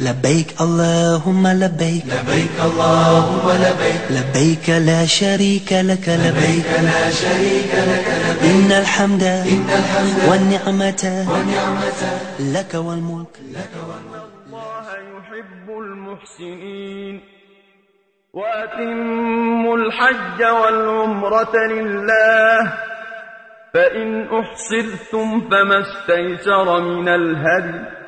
لبيك اللهم لبيك. لبيك اللهم لبيك. لبيك لا شريك لك لبيك. لبيك لا شريك لك لبيك. إن الحمد إن الحمد والنعمة والنعمة لك والملك. الله يحب المحسنين. وأتموا الحج والعمرة لله. فإن أحصرتم فما استيسر من الهدي.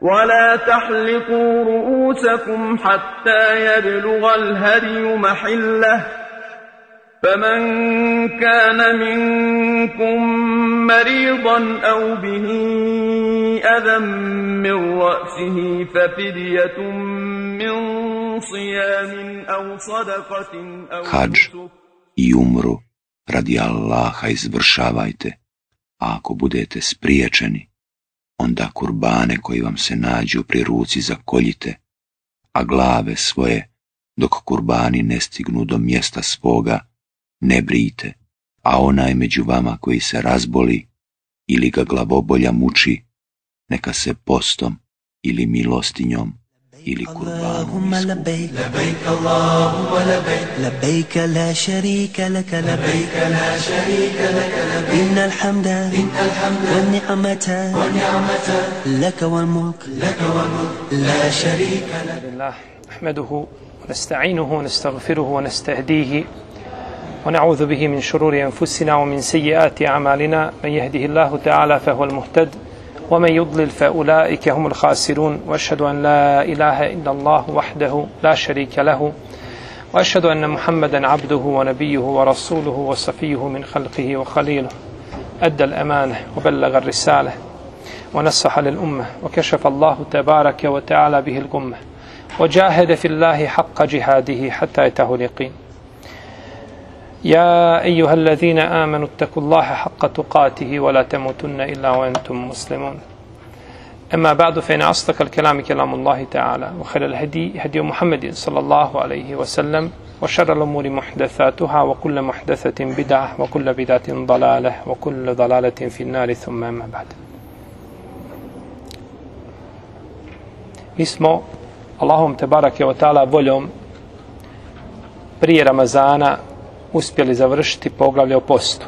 ولا تحلقوا رؤوسكم حتى يبلغ الهدي محله فمن كان منكم مريضا أو به أذى من رأسه ففدية من صيام أو صدقة أو Hadž نسك. i umru. Radi Allaha izvršavajte, a ako budete spriječeni, onda kurbane koji vam se nađu pri ruci zakoljite, a glave svoje, dok kurbani ne stignu do mjesta svoga, ne brijte, a onaj među vama koji se razboli ili ga glavobolja muči, neka se postom ili milostinjom ili kurbanom اللهم. لبيك. لبيك اللهم لبيك. لبيك لا شريك لك لبيك. لبيك لا شريك لك لبيك. إن الحمد إن الحمد والنعمة والنعمة لك والملك. لك والملك. لا شريك لك. لله نحمده ونستعينه ونستغفره ونستهديه ونعوذ به من شرور أنفسنا ومن سيئات أعمالنا. من يهده الله تعالى فهو المهتد ومن يضلل فأولئك هم الخاسرون وأشهد أن لا إله إلا الله وحده لا شريك له وأشهد أن محمدا عبده ونبيه ورسوله وصفيه من خلقه وخليله أدى الأمانة وبلغ الرسالة ونصح للأمة وكشف الله تبارك وتعالى به الأمة وجاهد في الله حق جهاده حتى يتاه اليقين. يا أيها الذين آمنوا اتقوا الله حق تقاته ولا تموتن إلا وأنتم مسلمون. أما بعد فإن أصدق الكلام كلام الله تعالى وخير الهدي هدي محمد صلى الله عليه وسلم وشر الأمور محدثاتها وكل محدثة بدعة وكل بدعة ضلالة وكل ضلالة في النار ثم أما بعد. Mi smo Allahom te barake prije Ramazana uspjeli završiti poglavlje o postu.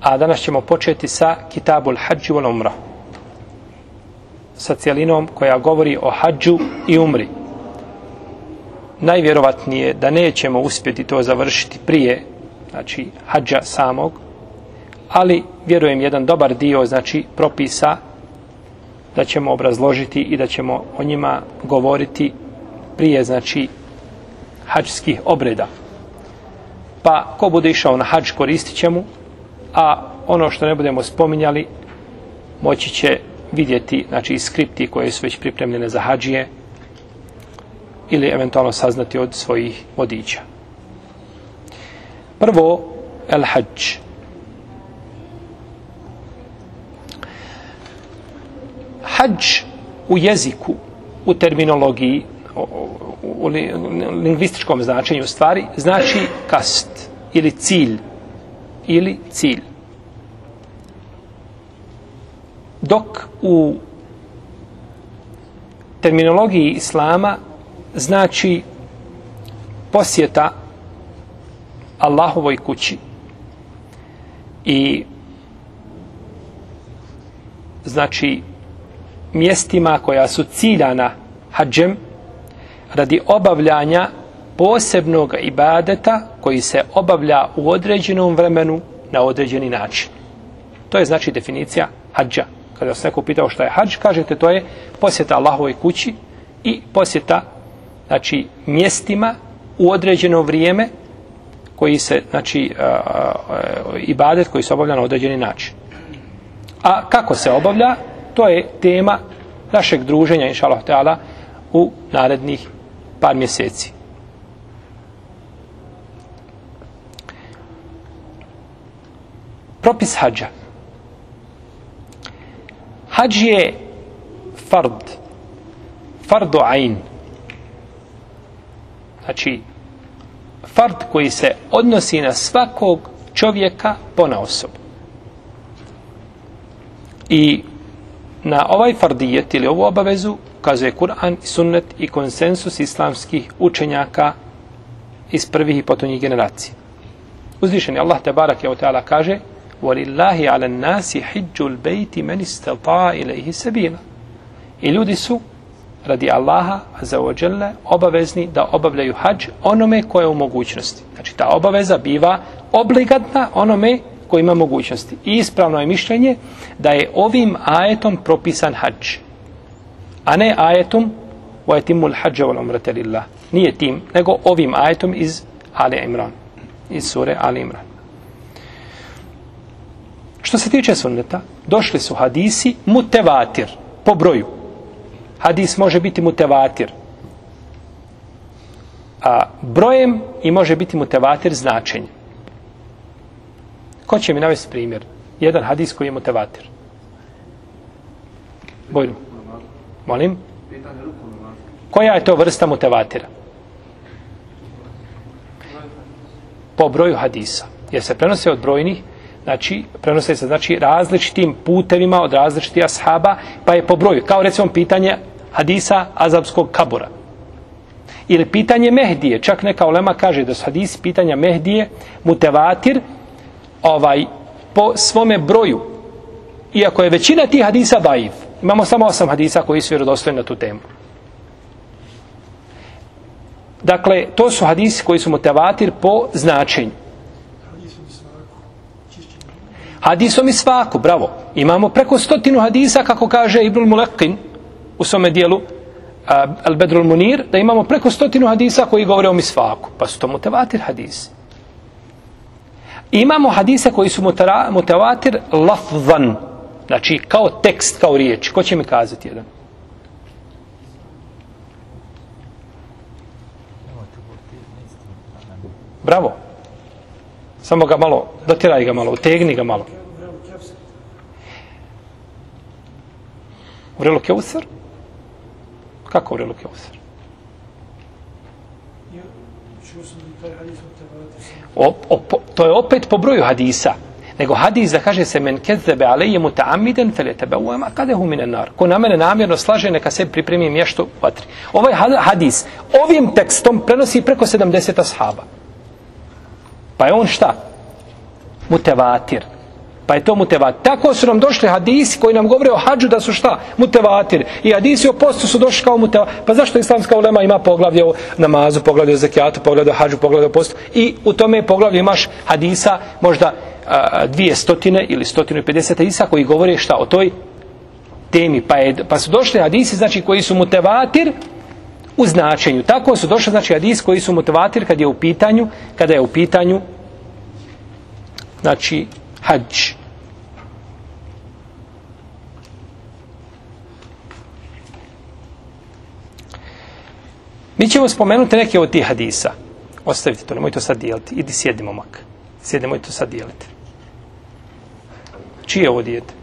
A danas ćemo početi sa Kitabul Hadži vol Umra. Sa cijelinom koja govori o hađu i umri. Najvjerovatnije da nećemo uspjeti to završiti prije, znači hađa samog, ali vjerujem jedan dobar dio, znači propisa da ćemo obrazložiti i da ćemo o njima govoriti prije, znači, hađskih obreda. Pa, ko bude išao na hađ, koristit će mu, a ono što ne budemo spominjali, moći će vidjeti, znači, skripti koje su već pripremljene za hađije, ili eventualno saznati od svojih vodiča. Prvo, el hađ. Hađ u jeziku, u terminologiji, u lingvističkom značenju stvari, znači kast ili cilj ili cilj. Dok u terminologiji islama znači posjeta Allahovoj kući i znači mjestima koja su ciljana hađem radi obavljanja posebnog ibadeta koji se obavlja u određenom vremenu na određeni način. To je znači definicija hađa. Kada vas neko pitao šta je hađ, kažete to je posjeta Allahovoj kući i posjeta znači mjestima u određeno vrijeme koji se znači ibadet koji se obavlja na određeni način. A kako se obavlja, to je tema našeg druženja, inša Allah u narednih par mjeseci. Propis hađa. Hadž je fard. Fardu ain. Znači, fard koji se odnosi na svakog čovjeka pona osobu. I na ovaj fardijet ili ovu obavezu kazuje Kur'an, sunnet i konsensus islamskih učenjaka iz prvih i potonjih generacija. Uzvišeni Allah te barak je o teala kaže وَلِلَّهِ عَلَى النَّاسِ حِجُّ الْبَيْتِ مَنِ اسْتَطَاءَ إِلَيْهِ سَبِيلًا I ljudi su radi Allaha za ođele obavezni da obavljaju hađ onome koje je u mogućnosti. Znači ta obaveza biva obligatna onome koji ima mogućnosti. I ispravno je mišljenje da je ovim ajetom propisan hađ. A ne ajetom وَيَتِمُّ الْحَجَّ وَالْعُمْرَةَ لِلَّهِ Nije tim, nego ovim ajetom iz Ali Imran. Iz sure Ali Imran. Što se tiče sunneta, došli su hadisi mutevatir, po broju. Hadis može biti mutevatir. A brojem i može biti mutevatir značenjem. Ko će mi navesti primjer? Jedan hadis koji je mutevatir. Bojno. Molim? Koja je to vrsta mutevatira? Po broju hadisa. Jer se prenose od brojnih, znači, prenose se znači, različitim putevima od različitih ashaba, pa je po broju. Kao recimo pitanje hadisa azabskog kabura. Ili pitanje Mehdije. Čak neka olema kaže da su hadisi pitanja Mehdije mutevatir ovaj, po svome broju. Iako je većina tih hadisa daiv. Imamo samo osam hadisa koji su vjerodostojni na tu temu. Dakle, to su hadisi koji su motivatir po značenju. Hadisom i svaku, bravo. Imamo preko stotinu hadisa, kako kaže Ibnul Mulekin u svome dijelu uh, Al Bedrul Munir, da imamo preko stotinu hadisa koji govore o misvaku. Pa su to mutevatir hadisi. Imamo hadise koji su mutevatir lafzan. Znači, kao tekst, kao riječ. Ko će mi kazati jedan? Bravo. Samo ga malo, dotiraj ga malo, utegni ga malo. U relu keusar? Kako u relu keusar? O, o, po, to je opet po broju hadisa. Nego hadis da kaže se men kezebe aleje mu ta'amiden fel je uema kade hu nar. Ko na mene namjerno slaže neka se pripremi mjesto u vatri. Ovaj hadis ovim tekstom prenosi preko 70 ashaba. Pa je on šta? Mutevatir. Pa je to mutevatir. Tako su nam došli hadisi koji nam govore o hađu da su šta? Mutevatir. I hadisi o postu su došli kao mutevatir. Pa zašto islamska ulema ima poglavlje o namazu, poglavlje o zakijatu, poglavlje o hađu, poglavlje o postu? I u tome poglavlju imaš hadisa možda a, dvije stotine ili stotinu i pedeset hadisa koji govore šta o toj temi. Pa, je, pa su došli hadisi znači koji su mutevatir u značenju. Tako su došli znači hadis koji su mutevatir kad je u pitanju, kada je u pitanju znači hadž. Mi ćemo spomenuti neke od tih hadisa. Ostavite to, nemoj to sad dijeliti. Idi sjedimo mak. Sjedi, nemoj to sad dijeliti. Čije je ovo dijete?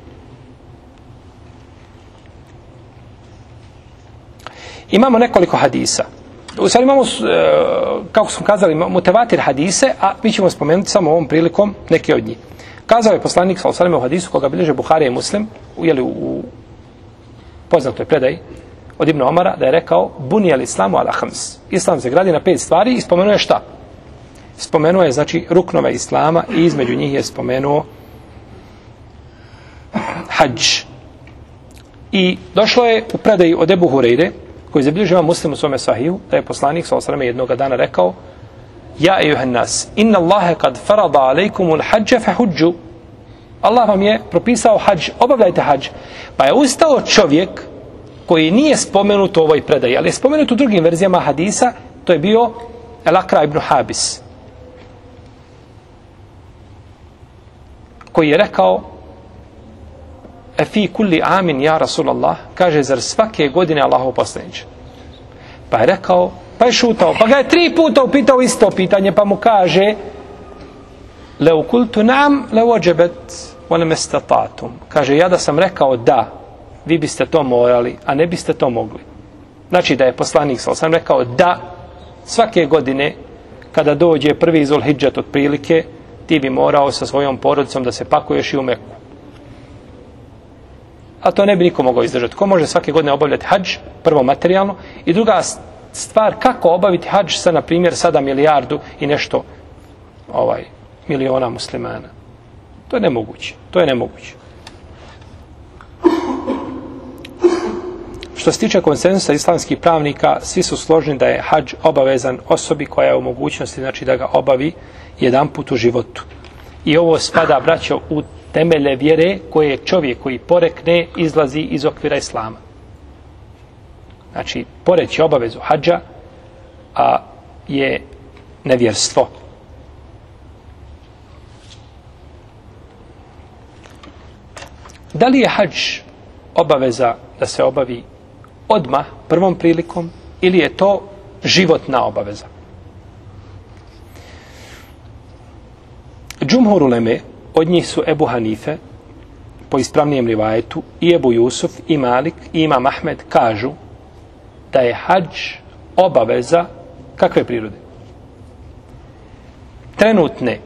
Imamo nekoliko hadisa. U stvari imamo, e, kako smo kazali, mutevatir hadise, a mi ćemo spomenuti samo ovom prilikom neke od njih. Kazao je poslanik sa u hadisu koga bilježe Buharija i Muslim, ujeli u, u poznatoj predaji, od Ibn Omara, da je rekao bunijel islamu ala hams. Islam se gradi na pet stvari i spomenuo je šta? Spomenuo je, znači, ruknove islama i između njih je spomenuo hađ. I došlo je u predaji od Ebu Hureyre, koji zabilježava muslim u svome sahiju, da je poslanik sa osrame jednog dana rekao Ja ejuhan nas, inna Allahe kad farada alejkumul hađe fe huđu. Allah vam je propisao hađ, obavljajte hađ. Pa je ustao čovjek koji nije spomenut u ovoj predaji, ali je spomenut u drugim verzijama hadisa, to je bio Elakra ibn Habis. Koji je rekao, e fi kulli amin ja Rasulallah, kaže, zar svake godine Allahov poslanić? Pa je rekao, pa je šutao, pa ga je tri puta upitao isto pitanje, pa mu kaže, le ukultu nam, le ođebet, vole mestatatum. Kaže, ja da sam rekao da, vi biste to morali, a ne biste to mogli. Znači da je poslanik, sal sam rekao, da svake godine, kada dođe prvi Zulhidžet od prilike, ti bi morao sa svojom porodicom da se pakuješ i u Meku. A to ne bi niko mogao izdržati. Ko može svake godine obavljati hađ, prvo materijalno, i druga stvar, kako obaviti hađ sa, na primjer, sada milijardu i nešto ovaj miliona muslimana. To je nemoguće. To je nemoguće. Što se tiče konsensusa islamskih pravnika, svi su složni da je hađ obavezan osobi koja je u mogućnosti znači da ga obavi jedan put u životu. I ovo spada, braćo, u temelje vjere koje čovjek koji porekne izlazi iz okvira islama. Znači, poreći obavezu hađa a, je nevjerstvo. Da li je hađ obaveza da se obavi odma prvom prilikom ili je to životna obaveza? Džumhur uleme, od njih su Ebu Hanife, po ispravnijem rivajetu, i Ebu Jusuf, i Malik, i Imam Ahmed, kažu da je hađ obaveza kakve prirode? Trenutne,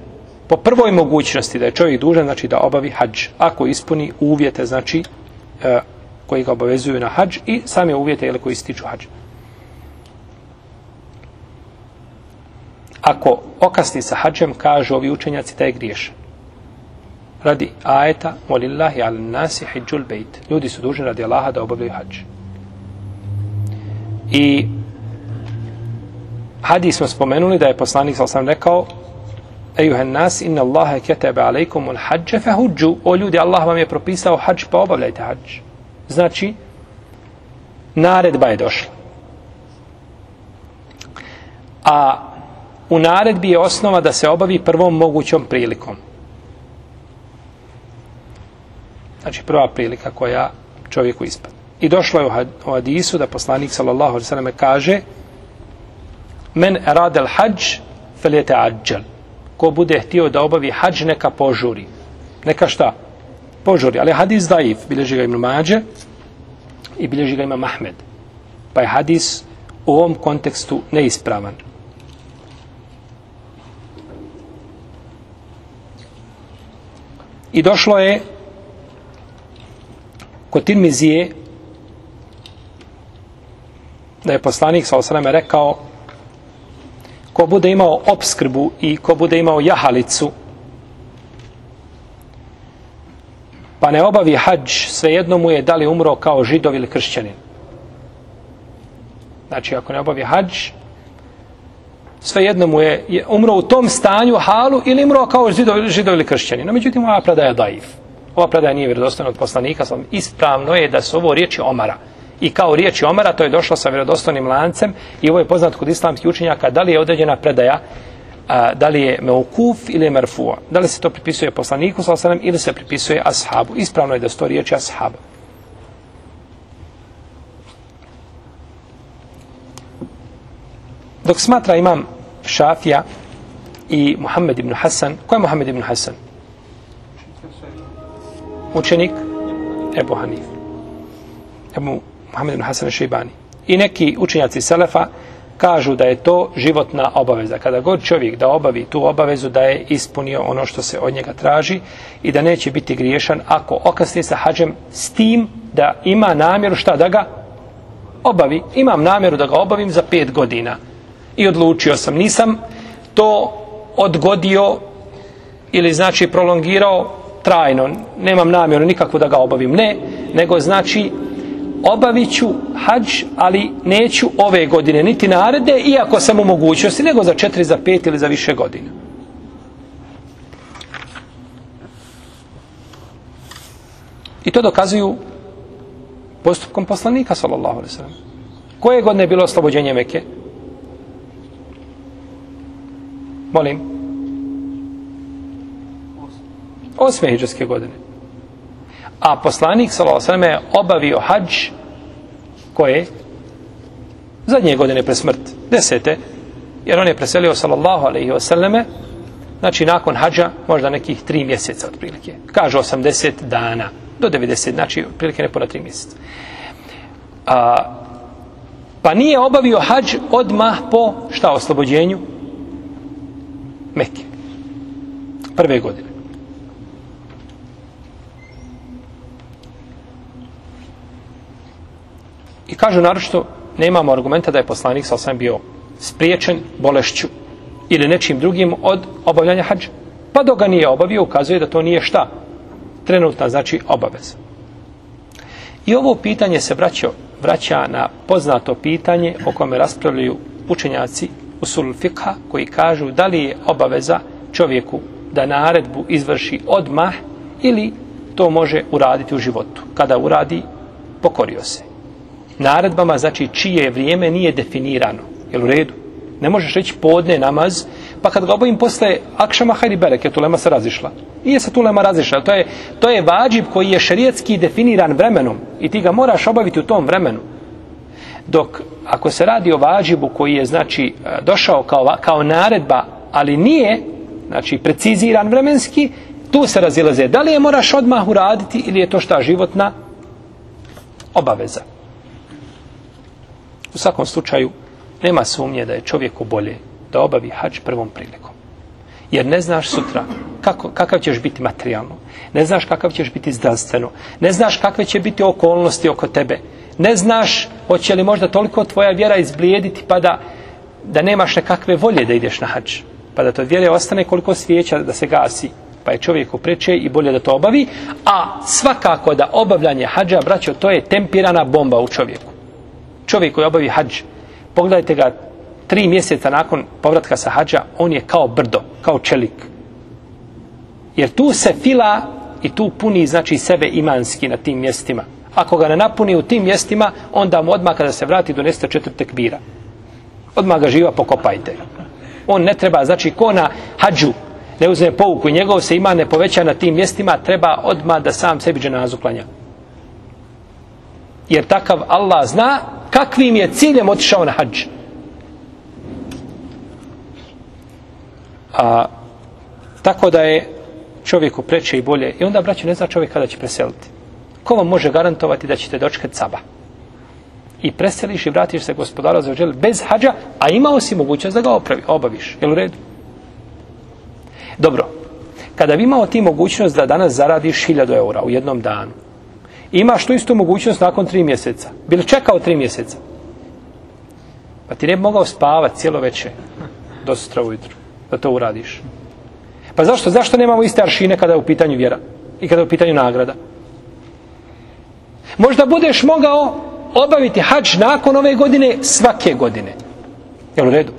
po prvoj mogućnosti da je čovjek dužan, znači da obavi hađ, ako ispuni uvjete, znači, e, koji ga obavezuju na hađ i same uvjete ili koji stiču hađ. Ako okasni sa hađem, kažu ovi učenjaci da je griješan. Radi ajeta, molillahi al nasi hijđul bejt. Ljudi su dužni radi Allaha da obavljaju hađ. I hadis smo spomenuli da je poslanik sa osam rekao Ejuhen nas, inna Allahe ketebe alejkum ul hađe fe huđu. O ljudi, Allah vam je propisao hađ, pa obavljajte hađ. Znači, naredba je došla. A u naredbi je osnova da se obavi prvom mogućom prilikom. Znači, prva prilika koja čovjeku ispada. I došlo je u hadisu da poslanik sallallahu alejhi ve selleme kaže men radel hađ feljete ađel ko bude htio da obavi hađ neka požuri neka šta požuri ali hadis daif bilježi ga Ibn Mađe i bilježi ga ima Mahmed pa je hadis u ovom kontekstu neispravan. I došlo je kod Tirmizije da je poslanik sa osrame rekao ko bude imao obskrbu i ko bude imao jahalicu pa ne obavi hađ svejedno mu je da li umro kao židov ili kršćanin. Znači ako ne obavi hađ svejedno mu je, je umro u tom stanju halu ili umro kao židov, židov ili kršćanin. No međutim ova predaja daif. Ova predaja nije vjerodostojna od poslanika ispravno je da su ovo riječi Omara. I kao riječi Omara, to je došlo sa vjerodostojnim lancem i ovo je poznat kod islamskih učenjaka, da li je određena predaja, a, da li je meukuf ili je merfua, da li se to pripisuje poslaniku sa osanem ili se pripisuje ashabu. Ispravno je da sto riječi ashab. Dok smatra imam Šafija i Muhammed ibn Hasan, ko je Muhammed ibn Hasan? Učenik Ebu Hanif. Ebu Muhammed ibn Hasan Šeibani. I neki učenjaci Selefa kažu da je to životna obaveza. Kada god čovjek da obavi tu obavezu da je ispunio ono što se od njega traži i da neće biti griješan ako okasni sa hađem s tim da ima namjeru šta da ga obavi. Imam namjeru da ga obavim za pet godina. I odlučio sam. Nisam to odgodio ili znači prolongirao trajno. Nemam namjeru nikako da ga obavim. Ne, nego znači obavit ću hađ, ali neću ove godine, niti narede, iako sam u mogućnosti, nego za četiri, za pet ili za više godina. I to dokazuju postupkom poslanika, sallallahu alaihi sallam. Koje godine je bilo oslobođenje Meke? Molim. Osme hiđarske godine. A poslanik sallallahu je obavio hadž koje zadnje godine pre smrt, desete, jer on je preselio sallallahu alaihi wasallame, znači nakon hađa možda nekih tri mjeseca otprilike. Kaže 80 dana. Do 90, znači otprilike ne puna tri mjeseca. A, pa nije obavio hađ odmah po šta oslobođenju? Mekke. Prve godine. I kažu naročito, nemamo argumenta da je poslanik sa osam bio spriječen bolešću ili nečim drugim od obavljanja hađa. Pa dok ga nije obavio, ukazuje da to nije šta? Trenutna, znači, obaveza. I ovo pitanje se vraća, vraća na poznato pitanje o kome raspravljaju učenjaci u sul fikha koji kažu da li je obaveza čovjeku da naredbu izvrši odmah ili to može uraditi u životu. Kada uradi, pokorio se. Naredbama, znači, čije vrijeme nije definirano. Jel u redu? Ne možeš reći podne namaz, pa kad ga obavim posle akšama, hajri berek, je tulema se razišla. Nije se tulema razišla. To je, to je vađib koji je šerijetski definiran vremenom i ti ga moraš obaviti u tom vremenu. Dok ako se radi o vađibu koji je znači došao kao, kao naredba, ali nije znači preciziran vremenski, tu se razilaze. Da li je moraš odmah uraditi ili je to šta životna obaveza. U svakom slučaju, nema sumnje da je čovjeku bolje da obavi hađ prvom prilikom. Jer ne znaš sutra kako, kakav ćeš biti materijalno, ne znaš kakav ćeš biti zdravstveno, ne znaš kakve će biti okolnosti oko tebe, ne znaš hoće li možda toliko tvoja vjera izblijediti pa da, da nemaš nekakve volje da ideš na hađ, pa da to vjere ostane koliko svijeća da se gasi, pa je čovjeku preče i bolje da to obavi, a svakako da obavljanje hađa, braćo, to je tempirana bomba u čovjeku. Čovjek koji obavi hađ, pogledajte ga tri mjeseca nakon povratka sa hađa, on je kao brdo, kao čelik. Jer tu se fila i tu puni znači sebe imanski na tim mjestima. Ako ga ne napuni u tim mjestima, onda mu odmah kada se vrati doneste četvrte kbira. Odmah ga živa pokopajte. On ne treba, znači ko na hađu ne uzme pouku i njegov se ima ne poveća na tim mjestima, treba odmah da sam sebi dženazu klanja. Jer takav Allah zna kakvim je ciljem otišao na hađ. A, tako da je čovjeku preče i bolje. I onda, braću, ne zna čovjek kada će preseliti. Ko vam može garantovati da ćete dočekati caba? I preseliš i vratiš se gospodara za ođel bez hađa, a imao si mogućnost da ga opravi, obaviš. Jel u redu? Dobro. Kada bi imao ti mogućnost da danas zaradiš hiljadu eura u jednom danu, imaš tu istu mogućnost nakon tri mjeseca. Bili čekao tri mjeseca? Pa ti ne bi mogao spavati cijelo večer do sutra ujutru da to uradiš. Pa zašto? Zašto nemamo iste aršine kada je u pitanju vjera i kada je u pitanju nagrada? Možda budeš mogao obaviti hađ nakon ove godine svake godine. Jel u redu?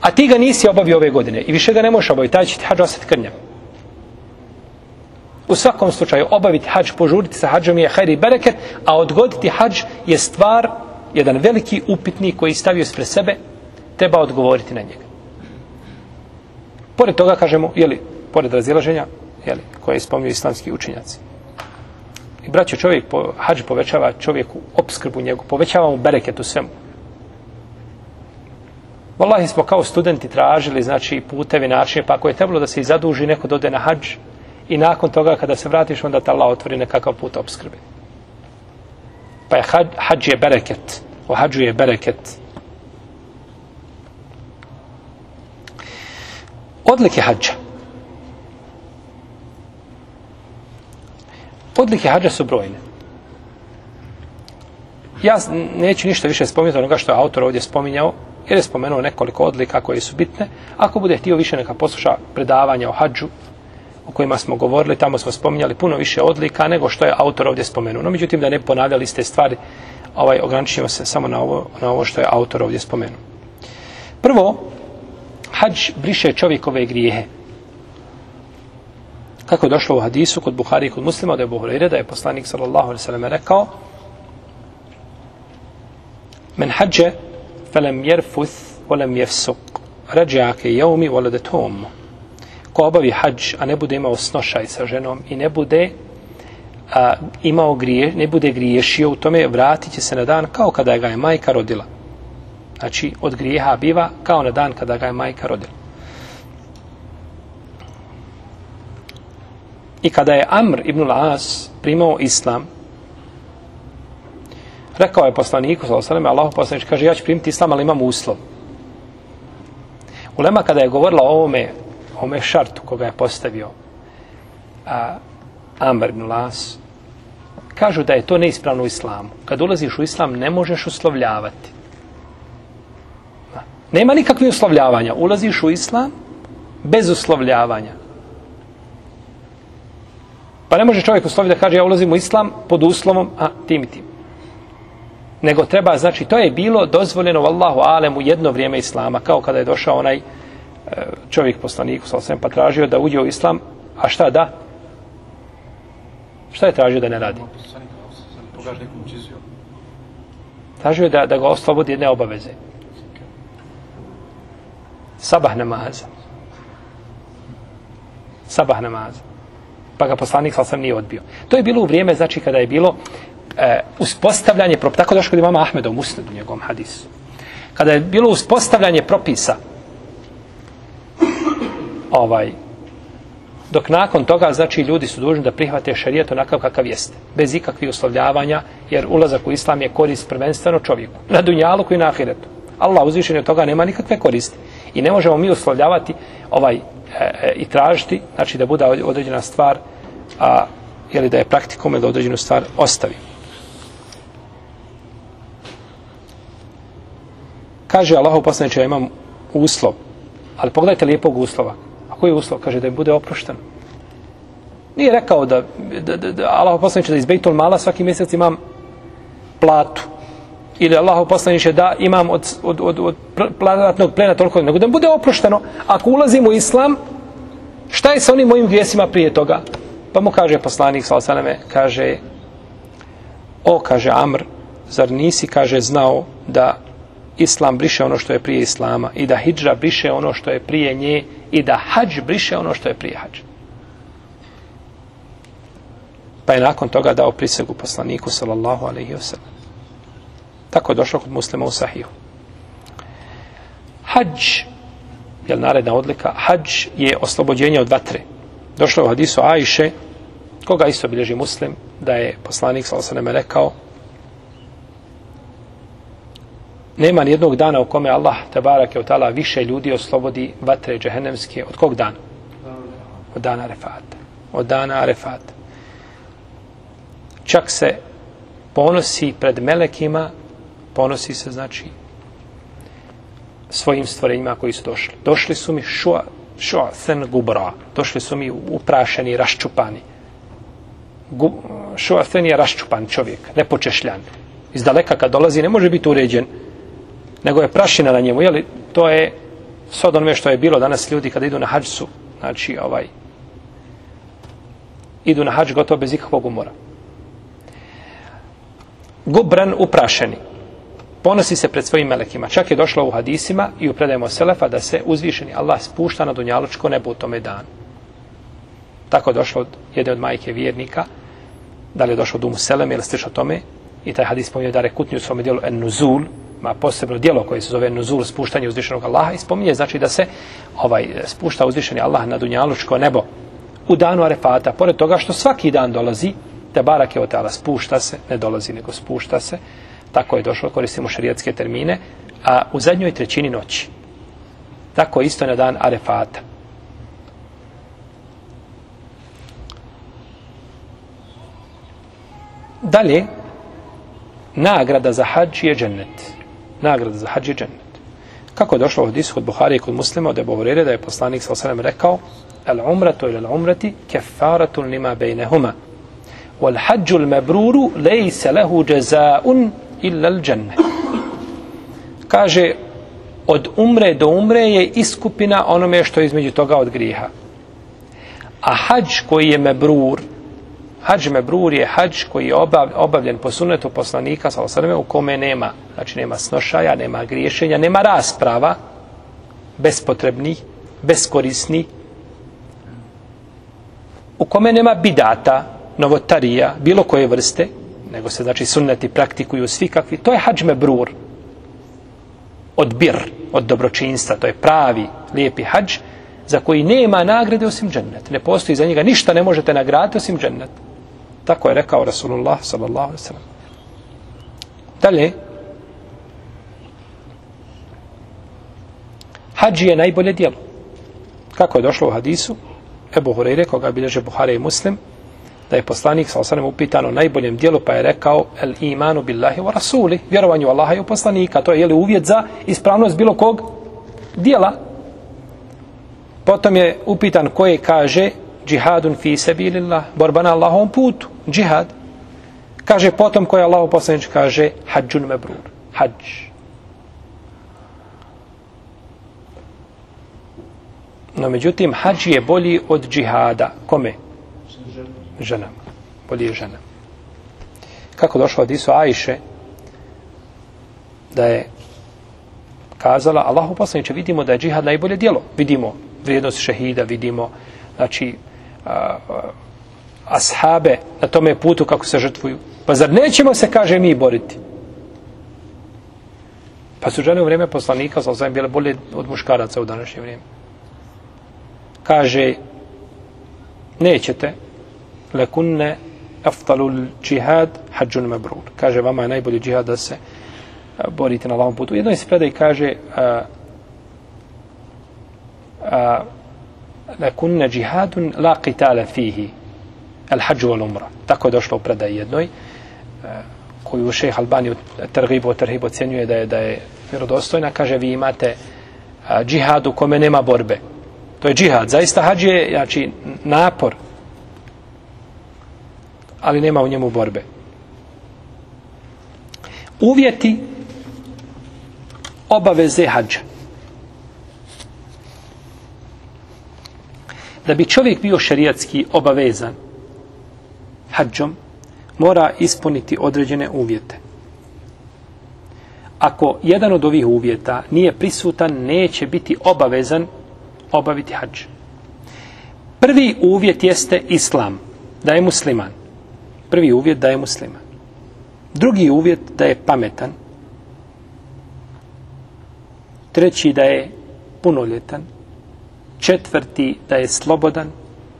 A ti ga nisi obavio ove godine i više ga ne možeš obaviti, taj će ti hađ ostati krnjav. U svakom slučaju, obaviti hađ, požuriti sa hađom je hajri bereket, a odgoditi hađ je stvar, jedan veliki upitnik koji stavio spre sebe, treba odgovoriti na njega. Pored toga kažemo, jeli, pored razilaženja, jeli, koje je spomnio islamski učinjaci. I braćo, čovjek, po, hađ povećava čovjeku obskrbu njegu, povećava mu bereket u svemu. Wallahi smo kao studenti tražili, znači, putevi, načine, pa ako je trebalo da se i zaduži neko dode na hađ, i nakon toga kada se vratiš, onda ta Allah otvori nekakav put obskrbe. Pa je hađ, hađ je bereket, o hađu je bereket, Odlike hađa. Odlike hađa su brojne. Ja neću ništa više spominjati onoga što je autor ovdje spominjao, jer je spomenuo nekoliko odlika koje su bitne. Ako bude htio više neka posluša predavanja o hađu, o kojima smo govorili, tamo smo spominjali puno više odlika nego što je autor ovdje spomenuo. No, međutim, da ne ponavljali ste stvari, ovaj, ograničimo se samo na ovo, na ovo što je autor ovdje spomenuo. Prvo, hađ briše čovjekove grijehe. Kako je došlo u hadisu kod Buhari i kod muslima da je Buhari da je poslanik sallallahu alaihi sallam rekao men hađe felem jerfuth volem jefsuk rađake jeumi volede tomu ko obavi hađ a ne bude imao snošaj sa ženom i ne bude a, imao grije, ne bude griješio u tome vratit će se na dan kao kada ga je majka rodila Znači, od grijeha biva kao na dan kada ga je majka rodila. I kada je Amr ibn Las primao islam, rekao je poslaniku, sallallahu Allahu poslanič, kaže, ja ću primiti islam, ali imam uslov. Ulema kada je govorila o ovome, ome šartu koga je postavio a, Amr ibn Las, kažu da je to neispravno u islamu. Kad ulaziš u islam, ne možeš uslovljavati. Nema nikakve uslovljavanja. Ulaziš u islam bez uslovljavanja. Pa ne može čovjek usloviti da kaže ja ulazim u islam pod uslovom, a tim i tim. Nego treba, znači, to je bilo dozvoljeno Allahu alemu, jedno vrijeme islama, kao kada je došao onaj čovjek poslaniku, sa osvijem, pa tražio da uđe u islam, a šta da? Šta je tražio da ne radi? Tražio je da, da ga oslobodi jedne obaveze. Sabah namaza. Sabah namaza. Pa ga poslanik sa osvijem nije odbio. To je bilo u vrijeme, znači, kada je bilo e, uspostavljanje, tako došlo kod imama Ahmeda u Musnedu, njegovom hadisu. Kada je bilo uspostavljanje propisa, ovaj, dok nakon toga, znači, ljudi su dužni da prihvate šerijat onakav kakav jeste, bez ikakvih uslovljavanja, jer ulazak u islam je korist prvenstveno čovjeku, na dunjalu koji na ahiretu. Allah uzvišenje od toga nema nikakve koristi. I ne možemo mi uslovljavati ovaj, e, e, i tražiti, znači da bude određena stvar, a, ili da je praktikom ili da određenu stvar ostavi. Kaže Allahov poslaniče, ja imam uslov. Ali pogledajte lijepog uslova. Koji je uslov? Kaže da je bude oprošten. Nije rekao da, da, da, da Allah poslaniče da iz Bejtul Mala svaki mjesec imam platu. Ili Allah poslaniče da imam od, od, od, od platnog plena toliko. Nego da mi bude oprošteno. Ako ulazim u islam, šta je sa onim mojim grijesima prije toga? Pa mu kaže poslanik, salame, kaže, o, kaže Amr, zar nisi, kaže, znao da islam briše ono što je prije islama i da hijđa briše ono što je prije nje i da hađ briše ono što je prije hađ. Pa je nakon toga dao prisegu poslaniku sallallahu alaihi wa sallam. Tako je došlo kod muslima u sahiju. Hađ je naredna odlika. Hađ je oslobođenje od vatre. Došlo je u hadisu Ajše, koga isto bilježi muslim, da je poslanik sallallahu alaihi wa sallam rekao nema ni jednog dana u kome Allah tabarak je utala više ljudi oslobodi vatre džehennemske od kog dana? Od dana Arefata. Od dana Arefata. Čak se ponosi pred melekima, ponosi se znači svojim stvorenjima koji su došli. Došli su mi šua, šua sen gubra. Došli su mi uprašeni, raščupani. Gu, šua sen je raščupan čovjek, nepočešljan. Iz daleka kad dolazi ne može biti uređen nego je prašina na njemu, jeli, to je s od onome što je bilo danas ljudi kada idu na hađsu, znači, ovaj, idu na hađ gotovo bez ikakvog umora. Gubran uprašeni. Ponosi se pred svojim melekima. Čak je došlo u hadisima i u predajemo Selefa da se uzvišeni Allah spušta na dunjalučko nebo u tome danu. Tako je došlo od jedne od majke vjernika, da li je došlo od Umu Seleme ili slično o tome, i taj hadis spominje da rekutnju u svom dijelu en nuzul, ima posebno dijelo koje se zove nuzul spuštanje uzvišenog Allaha i spominje znači da se ovaj spušta uzvišeni Allah na dunjalučko nebo u danu Arefata. Pored toga što svaki dan dolazi te barak je otala spušta se ne dolazi nego spušta se. Tako je došlo koristimo šerijatske termine a u zadnjoj trećini noći. Tako isto na dan Arefata. Dalje nagrada za hađ je džennet nagrada za hađi džennet. Kako je došlo u hadisu kod Buhari i kod muslima od Ebu Hurere da je poslanik sa osanem rekao al umratu ila al umrati kefaratun lima bejnehuma wal hađu al mebruru lejse lehu džezaun illa al džennet. Kaže od umre do umre je iskupina onome što je između toga od griha. A hađ koji je mebrur, Hadž mebrur je hadž koji je obavljen po sunnetu poslanika sallallahu u kome nema, znači nema snošaja, nema griješenja, nema rasprava bespotrebnih, beskorisnih u kome nema bidata, novotarija, bilo koje vrste, nego se znači sunneti praktikuju svi kakvi, to je hadž mebrur od bir, od dobročinstva, to je pravi, lijepi hadž, za koji nema nagrade osim džennet. Ne postoji za njega ništa ne možete nagraditi osim džennet. Tako je rekao Rasulullah sallallahu alaihi sallam. Dalje, hađi je najbolje dijelo. Kako je došlo u hadisu, Ebu Hureyre, koga bilježe Buhare i Muslim, da je poslanik sa osanem upitan o najboljem dijelu, pa je rekao el imanu billahi wa rasuli, vjerovanju Allaha i u poslanika. To je jeli, uvjet za ispravnost bilo kog dijela. Potom je upitan koje kaže džihadun fi sebilillah, borba na Allahovom putu, džihad. Kaže potom koje Allah poslanič kaže hađun mebrur, hađ. No međutim, hađ je bolji od džihada. Kome? Ženama. Bolji je žena. Kako došlo od Isu Ajše, da je kazala, Allahu poslaniče, vidimo da je džihad najbolje dijelo. Vidimo vrijednost šehida, vidimo, znači, a, a, ashabe na tome putu kako se žrtvuju. Pa zar nećemo se, kaže, mi boriti? Pa su žene u vrijeme poslanika, sa osvijem, bile bolje od muškaraca u današnje vrijeme. Kaže nećete. Lekunne aftalul džihad hađun mebrur kaže vama je najbolji džihad da se borite na lavom putu. Jedno iz predaj kaže a, a, lekunne džihadun la qitala fihi al hađu al umra tako je došlo u predaj jednoj e, koju šejh Albani tergibu terhibu ocjenjuje da je da je vjerodostojna kaže vi imate džihad u kome nema borbe To je džihad. Zaista hađ je znači, napor. Ali nema u njemu borbe. Uvjeti obaveze hađa. Da bi čovjek bio šerijatski obavezan hađom, mora ispuniti određene uvjete. Ako jedan od ovih uvjeta nije prisutan, neće biti obavezan obaviti hađ. Prvi uvjet jeste islam, da je musliman. Prvi uvjet da je musliman. Drugi uvjet da je pametan. Treći da je punoljetan. Četvrti da je slobodan.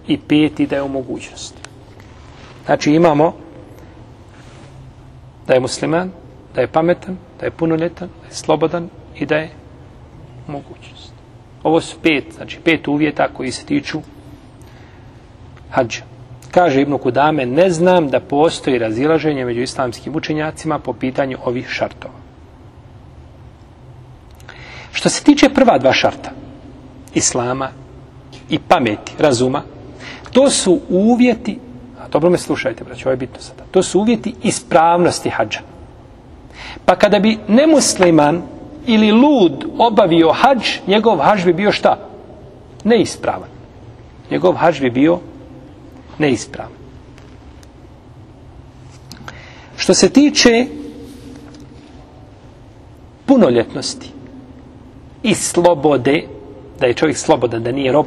I peti da je u mogućnosti. Znači imamo da je musliman, da je pametan, da je punoljetan, da je slobodan i da je mogućnost. Ovo su pet, znači pet uvjeta koji se tiču hađa. Kaže Ibn Kudame, ne znam da postoji razilaženje među islamskim učenjacima po pitanju ovih šartova. Što se tiče prva dva šarta, islama i pameti, razuma, to su uvjeti, dobro me slušajte, braći, ovo je bitno sada, to su uvjeti ispravnosti hađa. Pa kada bi nemusliman ili lud obavio hađ, njegov hađ bi bio šta? Neispravan. Njegov hađ bi bio neispravan. Što se tiče punoljetnosti i slobode, da je čovjek slobodan, da nije rob,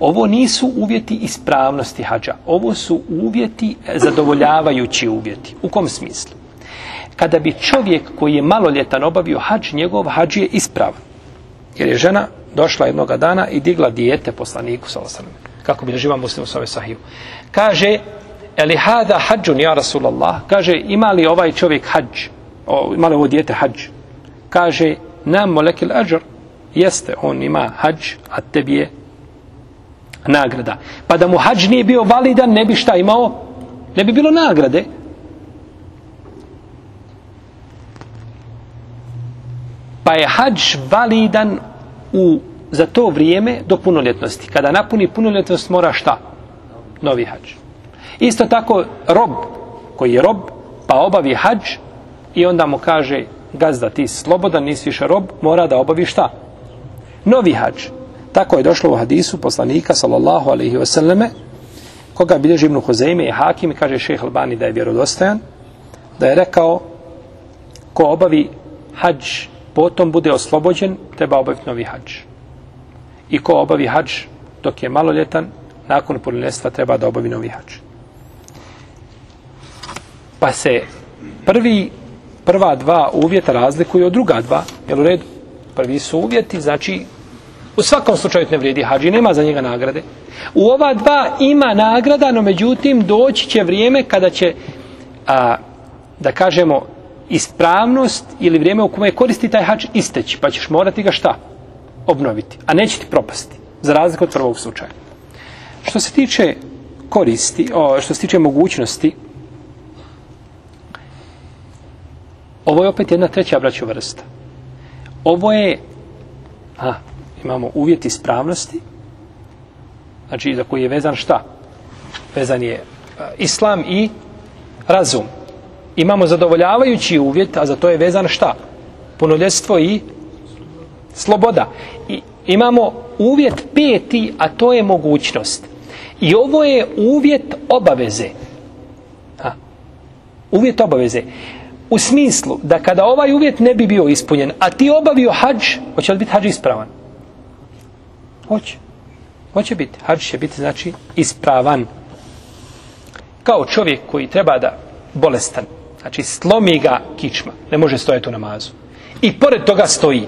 ovo nisu uvjeti ispravnosti hađa. Ovo su uvjeti e, zadovoljavajući uvjeti. U kom smislu? kada bi čovjek koji je maloljetan obavio hađ, njegov hađ je ispravan. Jer je žena došla jednoga dana i digla dijete poslaniku, salasalam, kako bi živa muslim u svome sahiju. Kaže, eli hada hađun, ja Rasulallah, kaže, ima li ovaj čovjek hađ, o, ima li ovo dijete hađ? Kaže, nam molekil ađor, jeste, on ima hađ, a tebi je nagrada. Pa da mu hađ nije bio validan, ne bi šta imao? Ne bi bilo nagrade. pa je hađ validan u, za to vrijeme do punoljetnosti. Kada napuni punoljetnost mora šta? Novi hađ. Isto tako rob koji je rob pa obavi hađ i onda mu kaže gazda ti slobodan, nisi više rob, mora da obavi šta? Novi hađ. Tako je došlo u hadisu poslanika sallallahu alaihi wasallame koga bilježi Ibnu Hozeime i Hakim i kaže šeheh Albani da je vjerodostojan da je rekao ko obavi hađ potom bude oslobođen, treba obaviti novi hađ. I ko obavi hađ dok je maloljetan, nakon punoljetstva treba da obavi novi hađ. Pa se prvi, prva dva uvjeta razlikuju od druga dva. Jel u redu? Prvi su uvjeti, znači U svakom slučaju ne vrijedi hađi, nema za njega nagrade. U ova dva ima nagrada, no međutim doći će vrijeme kada će, a, da kažemo, ispravnost ili vrijeme u kome koristi taj hađ isteći, pa ćeš morati ga šta? Obnoviti, a neće ti propasti, za razliku od prvog slučaja. Što se tiče koristi, o, što se tiče mogućnosti, ovo je opet jedna treća braća vrsta. Ovo je, a, imamo uvjet ispravnosti, znači za koji je vezan šta? Vezan je islam i razum. Imamo zadovoljavajući uvjet, a za to je vezan šta? Punoljestvo i sloboda. I imamo uvjet peti, a to je mogućnost. I ovo je uvjet obaveze. Ha. Uvjet obaveze. U smislu da kada ovaj uvjet ne bi bio ispunjen, a ti obavio hađ, hoće li biti hađ ispravan? Hoće. Hoće biti. Hađ će biti, znači, ispravan. Kao čovjek koji treba da bolestan, znači slomi ga kičma, ne može stojati u namazu. I pored toga stoji.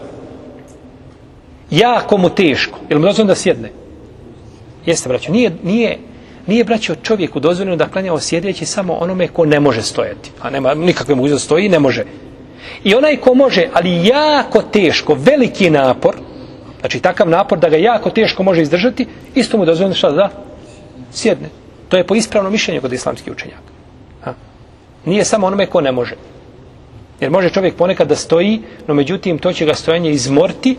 Jako mu teško. Jel mu dozvoljeno da sjedne? Jeste, braćo. Nije, nije, nije braćo čovjeku dozvoljeno da klanja osjedeći samo onome ko ne može stojati. A nema nikakve mogućnosti stoji, ne može. I onaj ko može, ali jako teško, veliki napor, znači takav napor da ga jako teško može izdržati, isto mu dozvoljeno šta da sjedne. To je po ispravnom mišljenju kod islamskih učenjaka. Ha. Nije samo onome ko ne može. Jer može čovjek ponekad da stoji, no međutim to će ga stojanje izmorti,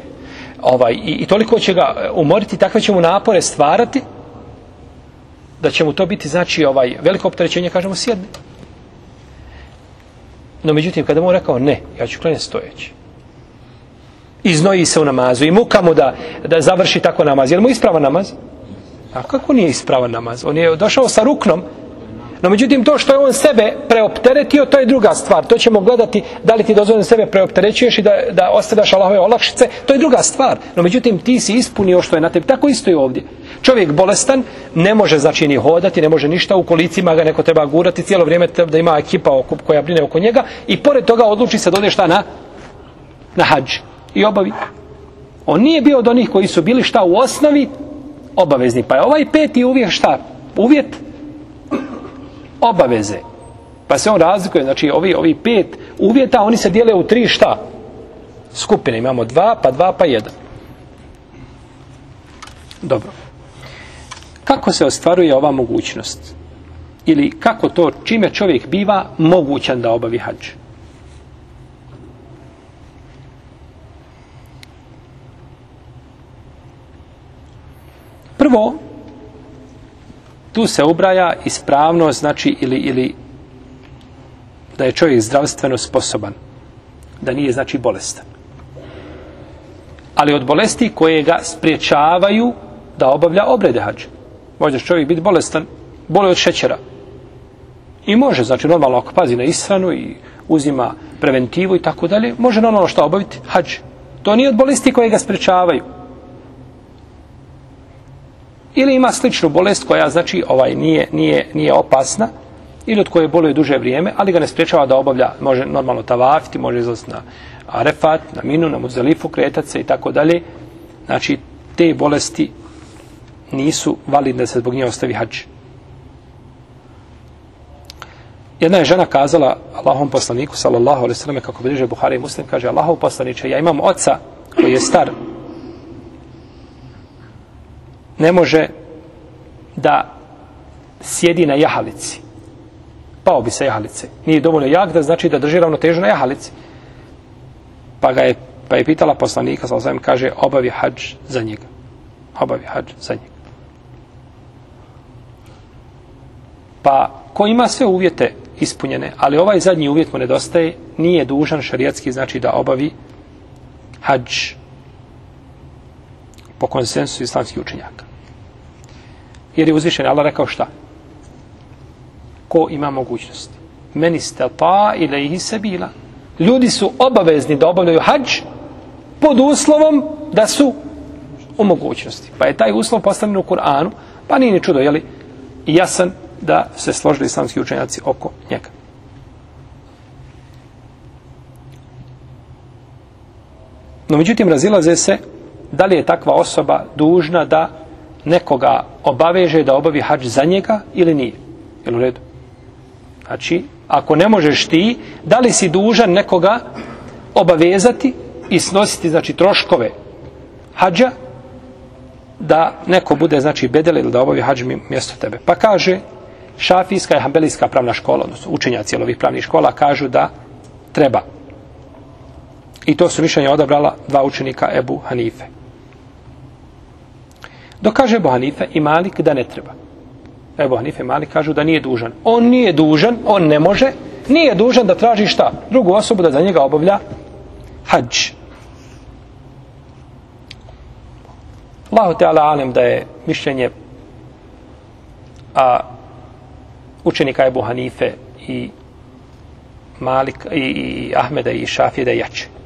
ovaj, i, i toliko će ga e, umoriti, takve će mu napore stvarati, da će mu to biti, znači, ovaj, veliko opterećenje, kažemo, sjedne. No, međutim, kada mu rekao, ne, ja ću klanjati stojeći. Iznoji se u namazu i muka mu da, da završi tako namaz. Je li mu ispravan namaz? A kako nije ispravan namaz? On je došao sa ruknom, No međutim, to što je on sebe preopteretio, to je druga stvar. To ćemo gledati da li ti dozvoljeno sebe preopterećuješ i da, da ostavljaš Allahove olakšice. To je druga stvar. No međutim, ti si ispunio što je na tebi. Tako isto i ovdje. Čovjek bolestan ne može znači ni hodati, ne može ništa. U kolicima ga neko treba gurati cijelo vrijeme da ima ekipa oko, koja brine oko njega. I pored toga odluči se dode šta na, na hađ. I obavi. On nije bio od onih koji su bili šta u osnovi obavezni. Pa je ovaj peti uvijek šta? Uvjet obaveze. Pa se on razlikuje, znači ovi, ovi pet uvjeta, oni se dijele u tri šta? Skupine. Imamo dva, pa dva, pa jedan. Dobro. Kako se ostvaruje ova mogućnost? Ili kako to, čime čovjek biva mogućan da obavi hađ? Prvo, tu se ubraja ispravnost, znači ili, ili da je čovjek zdravstveno sposoban, da nije znači bolestan. Ali od bolesti koje ga spriječavaju da obavlja obrede hađa. Može čovjek biti bolestan, boli od šećera. I može, znači normalno ako pazi na ishranu i uzima preventivu i tako dalje, može normalno što obaviti hađ. To nije od bolesti koje ga spriječavaju ili ima sličnu bolest koja znači ovaj nije nije nije opasna ili od koje boluje duže vrijeme, ali ga ne sprečava da obavlja, može normalno tavafiti, može izlaziti na Arefat, na Minu, na Muzalifu, kretat se i tako dalje. Znači, te bolesti nisu validne da se zbog nje ostavi hađ. Jedna je žena kazala Allahom poslaniku, sallallahu alaihi sallam, kako bliže Buhari i Muslim, kaže Allahov poslaniče, ja imam oca koji je star ne može da sjedi na jahalici. Pao bi sa jahalice. Nije dovoljno jak da znači da drži ravnotežu na jahalici. Pa ga je, pa je pitala poslanika, sa osvijem, kaže, obavi hađ za njega. Obavi hađ za njega. Pa, ko ima sve uvjete ispunjene, ali ovaj zadnji uvjet mu nedostaje, nije dužan šarijatski, znači da obavi hađ po konsensu islamskih učenjaka. Jer je uzvišen Allah rekao šta? Ko ima mogućnosti? Meni ste ta ili ih se bila. Ljudi su obavezni da obavljaju hađ pod uslovom da su u mogućnosti. Pa je taj uslov postavljen u Kur'anu, pa nije ni čudo, jeli, jasan da se složili islamski učenjaci oko njega. No, međutim, razilaze se da li je takva osoba dužna da nekoga obaveže da obavi hađ za njega ili nije. Jel u redu? Znači, ako ne možeš ti, da li si dužan nekoga obavezati i snositi, znači, troškove hađa, da neko bude, znači, bedel ili da obavi hađ mjesto tebe. Pa kaže, šafijska i hambelijska pravna škola, odnosno učenjaci ovih pravnih škola, kažu da treba. I to su mišljenje odabrala dva učenika Ebu Hanife. Dok kaže Ebu Hanife i Malik da ne treba. Ebu Hanife i Malik kažu da nije dužan. On nije dužan, on ne može, nije dužan da traži šta? Drugu osobu da za njega obavlja hađ. Allahu Teala alem da je mišljenje a, učenika Ebu Hanife i Malik i, i Ahmeda i Šafije da je jače.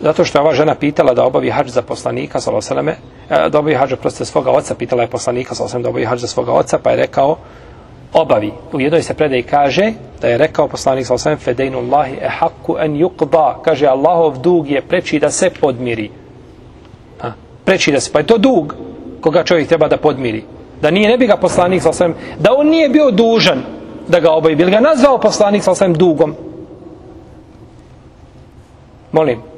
Zato što je ova žena pitala da obavi hađ za poslanika, salosaleme, e, da obavi hađ proste svoga oca, pitala je poslanika, salosaleme, da obavi hađ za svoga oca, pa je rekao, obavi. U jednoj se predaj kaže, da je rekao poslanik, salosaleme, fedejnu Allahi e haku en yukba, kaže, Allahov dug je preči da se podmiri. Ha? Preči da se, pa je to dug koga čovjek treba da podmiri. Da nije, ne bi ga poslanik, salosaleme, da on nije bio dužan da ga obavi, bi ga nazvao poslanik, salosaleme, dugom? Molim.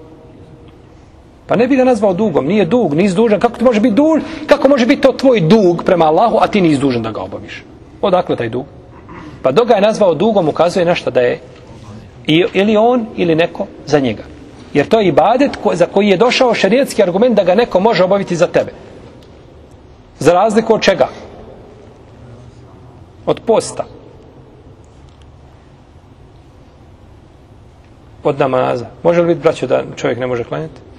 Pa ne bi ga nazvao dugom, nije dug, nisi dužan. Kako ti može biti dug? Kako može biti to tvoj dug prema Allahu, a ti nisi dužan da ga obaviš? Odakle taj dug? Pa dok ga je nazvao dugom, ukazuje nešto da je i, ili on ili neko za njega. Jer to je ibadet ko, za koji je došao šarijetski argument da ga neko može obaviti za tebe. Za razliku od čega? Od posta. Od namaza. Može li biti, braćo, da čovjek ne može klanjati?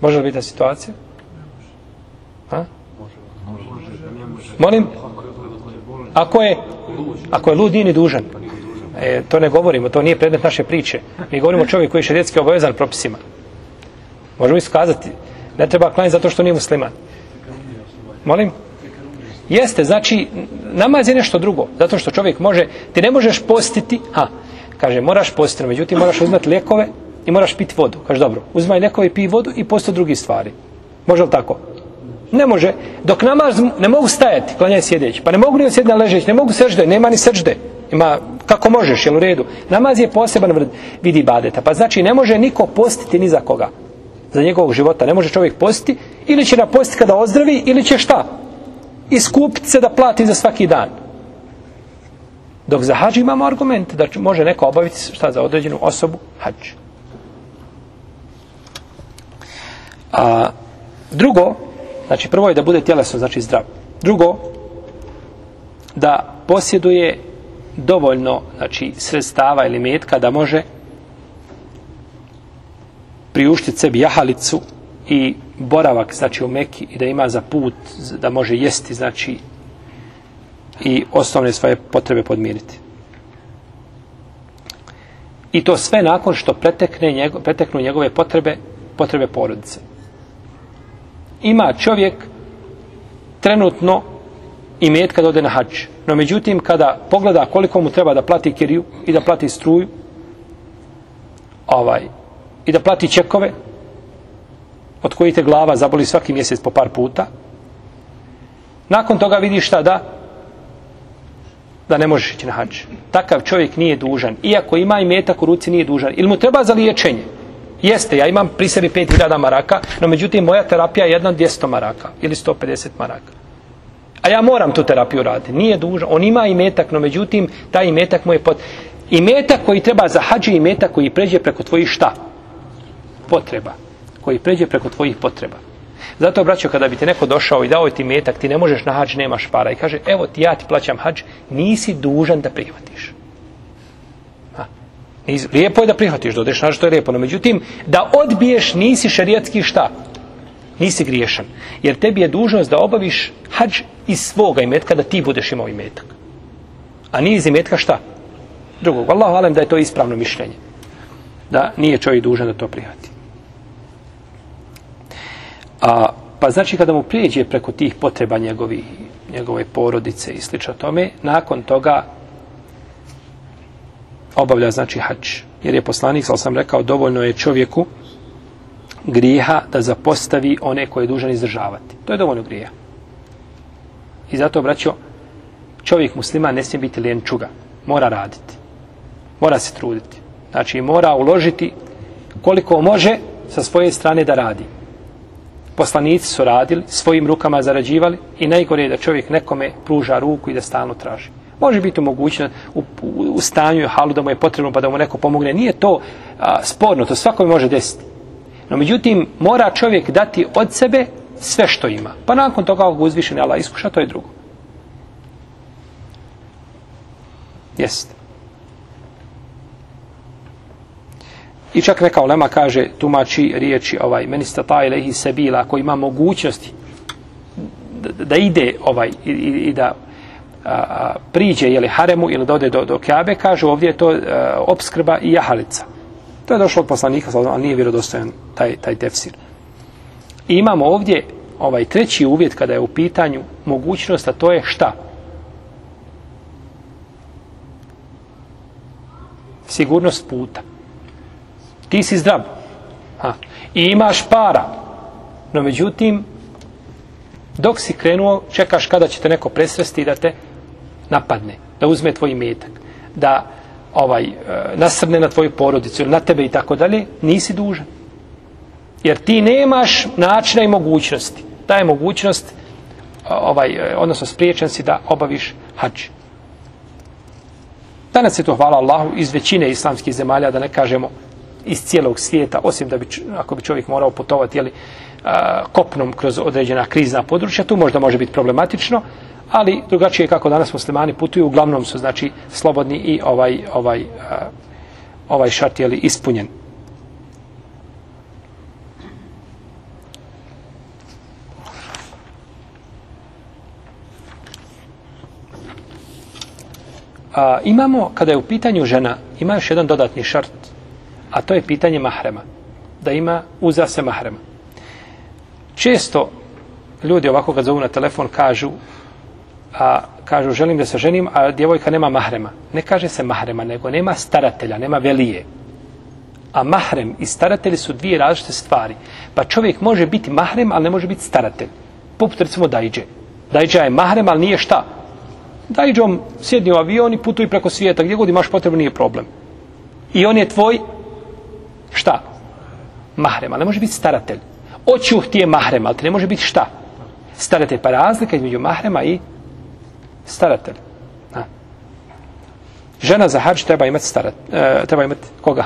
Može li biti ta situacija? Ha? Molim? Ako je, ako je lud, nije ni dužan. E, to ne govorimo, to nije predmet naše priče. Mi govorimo o čovjeku koji je šedetski obavezan propisima. Možemo iskazati, ne treba klanjati zato što nije musliman. Molim? Jeste, znači, namaz je nešto drugo. Zato što čovjek može, ti ne možeš postiti, ha, kaže, moraš postiti, međutim, moraš uzmati lijekove, i moraš piti vodu. Kaže, dobro, uzmaj neko i pi vodu i posto drugi stvari. Može li tako? Ne može. Dok namaz ne mogu stajati, klanjaj sjedeći. Pa ne mogu ni sjediti ležeći, ne mogu srđde, nema ni srđde. Ima, kako možeš, jel u redu? Namaz je poseban vidi badeta. Pa znači, ne može niko postiti ni za koga. Za njegovog života. Ne može čovjek postiti. Ili će napostiti kada ozdravi, ili će šta? Iskupiti se da plati za svaki dan. Dok za hađ imamo argument da može neko obaviti šta za određenu osobu hađ. A drugo, znači prvo je da bude tjelesno, znači zdrav. Drugo, da posjeduje dovoljno znači, sredstava ili metka da može priuštiti sebi jahalicu i boravak znači u Meki i da ima za put da može jesti znači i osnovne svoje potrebe podmiriti. I to sve nakon što pretekne njego, preteknu njegove potrebe potrebe porodice ima čovjek trenutno i met kada ode na hađ. No međutim, kada pogleda koliko mu treba da plati kiriju i da plati struju, ovaj, i da plati čekove, od kojih te glava zaboli svaki mjesec po par puta, nakon toga vidi šta da, da ne možeš ići na hađ. Takav čovjek nije dužan. Iako ima i metak u ruci, nije dužan. Ili mu treba za liječenje. Jeste, ja imam pri sebi 5000 maraka, no međutim moja terapija je jedna 200 maraka ili 150 maraka. A ja moram tu terapiju raditi. Nije dužan. On ima i metak, no međutim taj metak mu je pod... metak koji treba za hađi metak koji pređe preko tvojih šta? Potreba. Koji pređe preko tvojih potreba. Zato, braćo, kada bi ti neko došao i dao ti metak, ti ne možeš na hađ, nemaš para. I kaže, evo ti, ja ti plaćam hađ, nisi dužan da prihvatiš. Lijepo je da prihvatiš, da odeš na ono što je lijepo, no međutim, da odbiješ nisi šarijatski šta? Nisi griješan. Jer tebi je dužnost da obaviš hađ iz svoga imetka, da ti budeš imao imetak. A nije iz imetka šta? Drugog. Allahu alem da je to ispravno mišljenje. Da nije čovjek dužan da to prihvati. A, pa znači kada mu prijeđe preko tih potreba njegovi, njegove porodice i slično tome, nakon toga obavlja znači hač. Jer je poslanik, sal sam rekao, dovoljno je čovjeku grijeha da zapostavi one koje je dužan izdržavati. To je dovoljno grijeha. I zato, braćo, čovjek muslima ne smije biti lijenčuga. Mora raditi. Mora se truditi. Znači, mora uložiti koliko može sa svoje strane da radi. Poslanici su radili, svojim rukama zarađivali i najgore je da čovjek nekome pruža ruku i da stalno traži. Može biti mogućno u, u, u stanju halu da mu je potrebno pa da mu neko pomogne. Nije to a, sporno, to svako može desiti. No međutim, mora čovjek dati od sebe sve što ima. Pa nakon toga ako uzvišeni Allah iskuša, to je drugo. Jeste. I čak neka olema kaže, tumači riječi ovaj, meni stata ilaihi sebila, ako ima mogućnosti da, da ide ovaj i, i da a, priđe jeli haremu ili da ode do, do Kjabe, kaže ovdje je to e, a, obskrba i jahalica. To je došlo od poslanika, ali nije vjerodostojan taj, taj tefsir. I imamo ovdje ovaj treći uvjet kada je u pitanju mogućnost, a to je šta? Sigurnost puta. Ti si zdrav. Ha. I imaš para. No međutim, dok si krenuo, čekaš kada će te neko presresti da te napadne, da uzme tvoj metak, da ovaj e, nasrne na tvoju porodicu ili na tebe i tako dalje, nisi dužan. Jer ti nemaš načina i mogućnosti. Ta je mogućnost e, ovaj, e, odnosno spriječen si da obaviš hađ. Danas je to, hvala Allahu, iz većine islamskih zemalja, da ne kažemo iz cijelog svijeta, osim da bi, ako bi čovjek morao putovati jeli, kopnom kroz određena krizna područja, tu možda može biti problematično, ali drugačije kako danas muslimani putuju, uglavnom su znači slobodni i ovaj, ovaj, eh, ovaj šart je ispunjen. A, imamo, kada je u pitanju žena, ima još jedan dodatni šart, a to je pitanje mahrema. Da ima uza se mahrema. Često ljudi ovako kad zovu na telefon kažu a kažu želim da se ženim, a djevojka nema mahrema. Ne kaže se mahrema, nego nema staratelja, nema velije. A mahrem i staratelji su dvije različite stvari. Pa čovjek može biti mahrem, ali ne može biti staratelj. Poput recimo Dajđe. Dajđa je mahrem, ali nije šta? Dajđom sjedni u avion i putuj preko svijeta. Gdje god imaš potrebu, nije problem. I on je tvoj šta? Mahrem, ali ne može biti staratelj. Oćuh ti je mahrem, ali ti ne može biti šta? Staratelj, pa razlika između mahrema i staratelj. Ha. Žena za hađ treba imati starat, e, treba imati koga?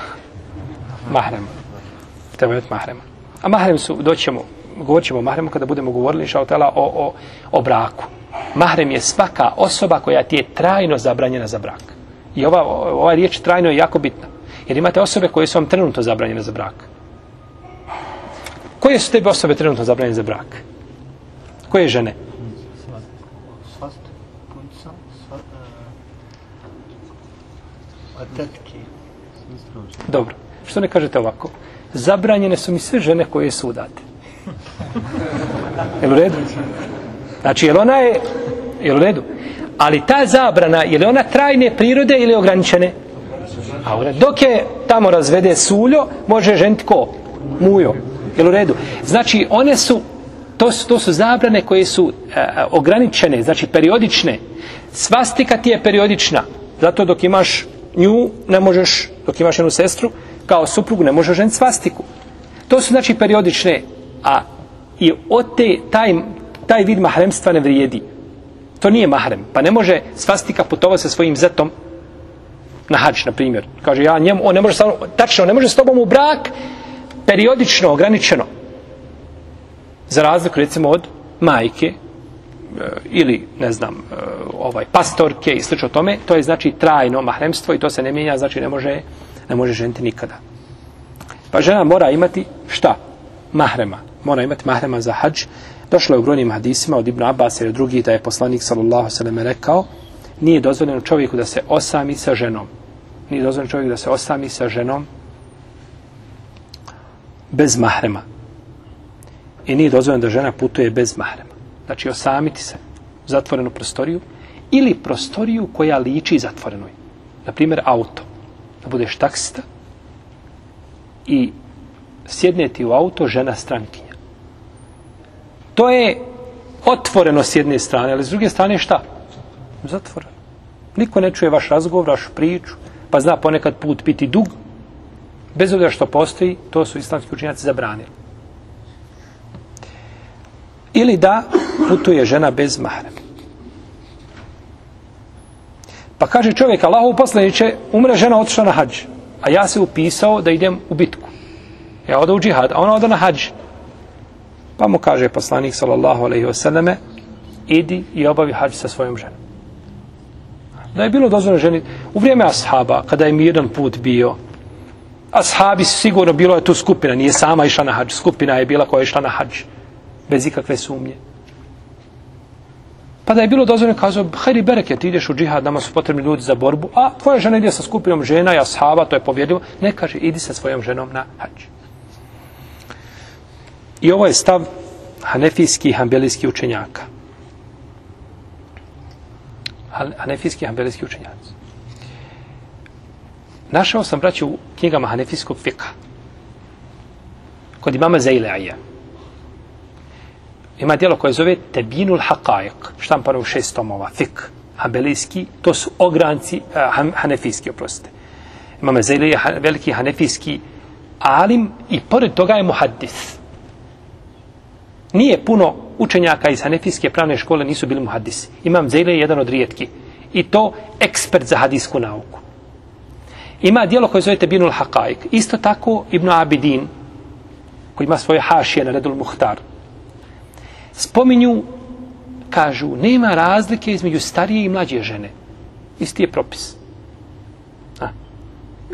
Mahrema. Treba imati mahrema. A mahrem su, doćemo, govorit ćemo o mahremu kada budemo govorili šao tela o, o, o braku. Mahrem je svaka osoba koja ti je trajno zabranjena za brak. I ova, ova riječ trajno je jako bitna. Jer imate osobe koje su vam trenutno zabranjene za brak. Koje su tebe osobe trenutno zabranjene za brak? Koje žene? Tetki. Dobro. Što ne kažete ovako? Zabranjene su mi sve žene koje su udate. Je u redu? Znači, je ona je... Jel u redu? Ali ta zabrana, je li ona trajne prirode ili ograničene? A dok je tamo razvede suljo, može ženiti ko? Mujo. Je u redu? Znači, one su, to su, to su zabrane koje su e, e ograničene, znači periodične. Svastika ti je periodična. Zato dok imaš nju, ne možeš, dok imaš jednu sestru, kao suprugu, ne možeš ženiti svastiku. To su znači periodične, a i od te, taj, taj vid mahremstva ne vrijedi. To nije mahrem. Pa ne može svastika putovati sa svojim zetom na hač, na primjer. Kaže, ja njemu, on ne može samo, tačno, ne može s tobom u brak, periodično, ograničeno. Za razliku, recimo, od majke, Eh, ili, ne znam, eh, ovaj, pastorke i slično tome, to je znači trajno mahremstvo i to se ne mijenja, znači ne može, ne može ženiti nikada. Pa žena mora imati šta? Mahrema. Mora imati mahrema za hađ. Došlo je u brojnim hadisima od Ibn Abbas ili drugi da je poslanik sallallahu sallam rekao nije dozvoljeno čovjeku da se osami sa ženom. Nije dozvoljeno čovjeku da se osami sa ženom bez mahrema. I nije dozvoljeno da žena putuje bez mahrema. Znači osamiti se u zatvorenu prostoriju ili prostoriju koja liči zatvorenoj. Na primjer auto. Da budeš taksista i sjedne ti u auto žena strankinja. To je otvoreno s jedne strane, ali s druge strane šta? Zatvoreno. Niko ne čuje vaš razgovor, vašu priču, pa zna ponekad put biti dug, bez obzira što postoji, to su islamski učinjaci zabranili. Ili da putuje žena bez mahrema. Pa kaže čovjek, Allahov poslaniće, umre žena otišla na hađ, a ja se upisao da idem u bitku. Ja oda u džihad, a ona oda na hađ. Pa mu kaže poslanik, sallallahu alaihi wasallame, idi i obavi hađ sa svojom ženom. Da je bilo dozvoljeno ženi, u vrijeme ashaba, kada je mi jedan put bio, ashabi sigurno bilo je tu skupina, nije sama išla na hađ, skupina je bila koja je išla na hađ, bez ikakve sumnje. Pa da je bilo dozvoljeno kazao, hajri bereke, ti ideš u džihad, nama su potrebni ljudi za borbu, a tvoja žena ide sa skupinom žena i ashaba, to je pobjedljivo, ne kaže, idi sa svojom ženom na hađ. I ovo je stav hanefijski i hambelijski učenjaka. Hanefijski i hambelijski učenjaci. Našao sam, braću, u knjigama hanefijskog fika. Kod imama Zaileja. Ima dijelo koje zove Tebinul Haqaiq, štampano u šest tomova, fik, habelijski, to su ogranci, uh, hanefijski, oprostite. Imame je veliki hanefijski alim i pored toga je muhaddis nije puno učenjaka iz Hanefijske pravne škole nisu bili muhaddisi. Imam Zejle je jedan od rijetki. I to ekspert za hadijsku nauku. Ima dijelo koje zovete Tebinul Haqaiq. Isto tako Ibn Abidin, koji ima svoje hašije na Redul Muhtar. Spominju, kažu, nema razlike između starije i mlađe žene. Isti je propis. A.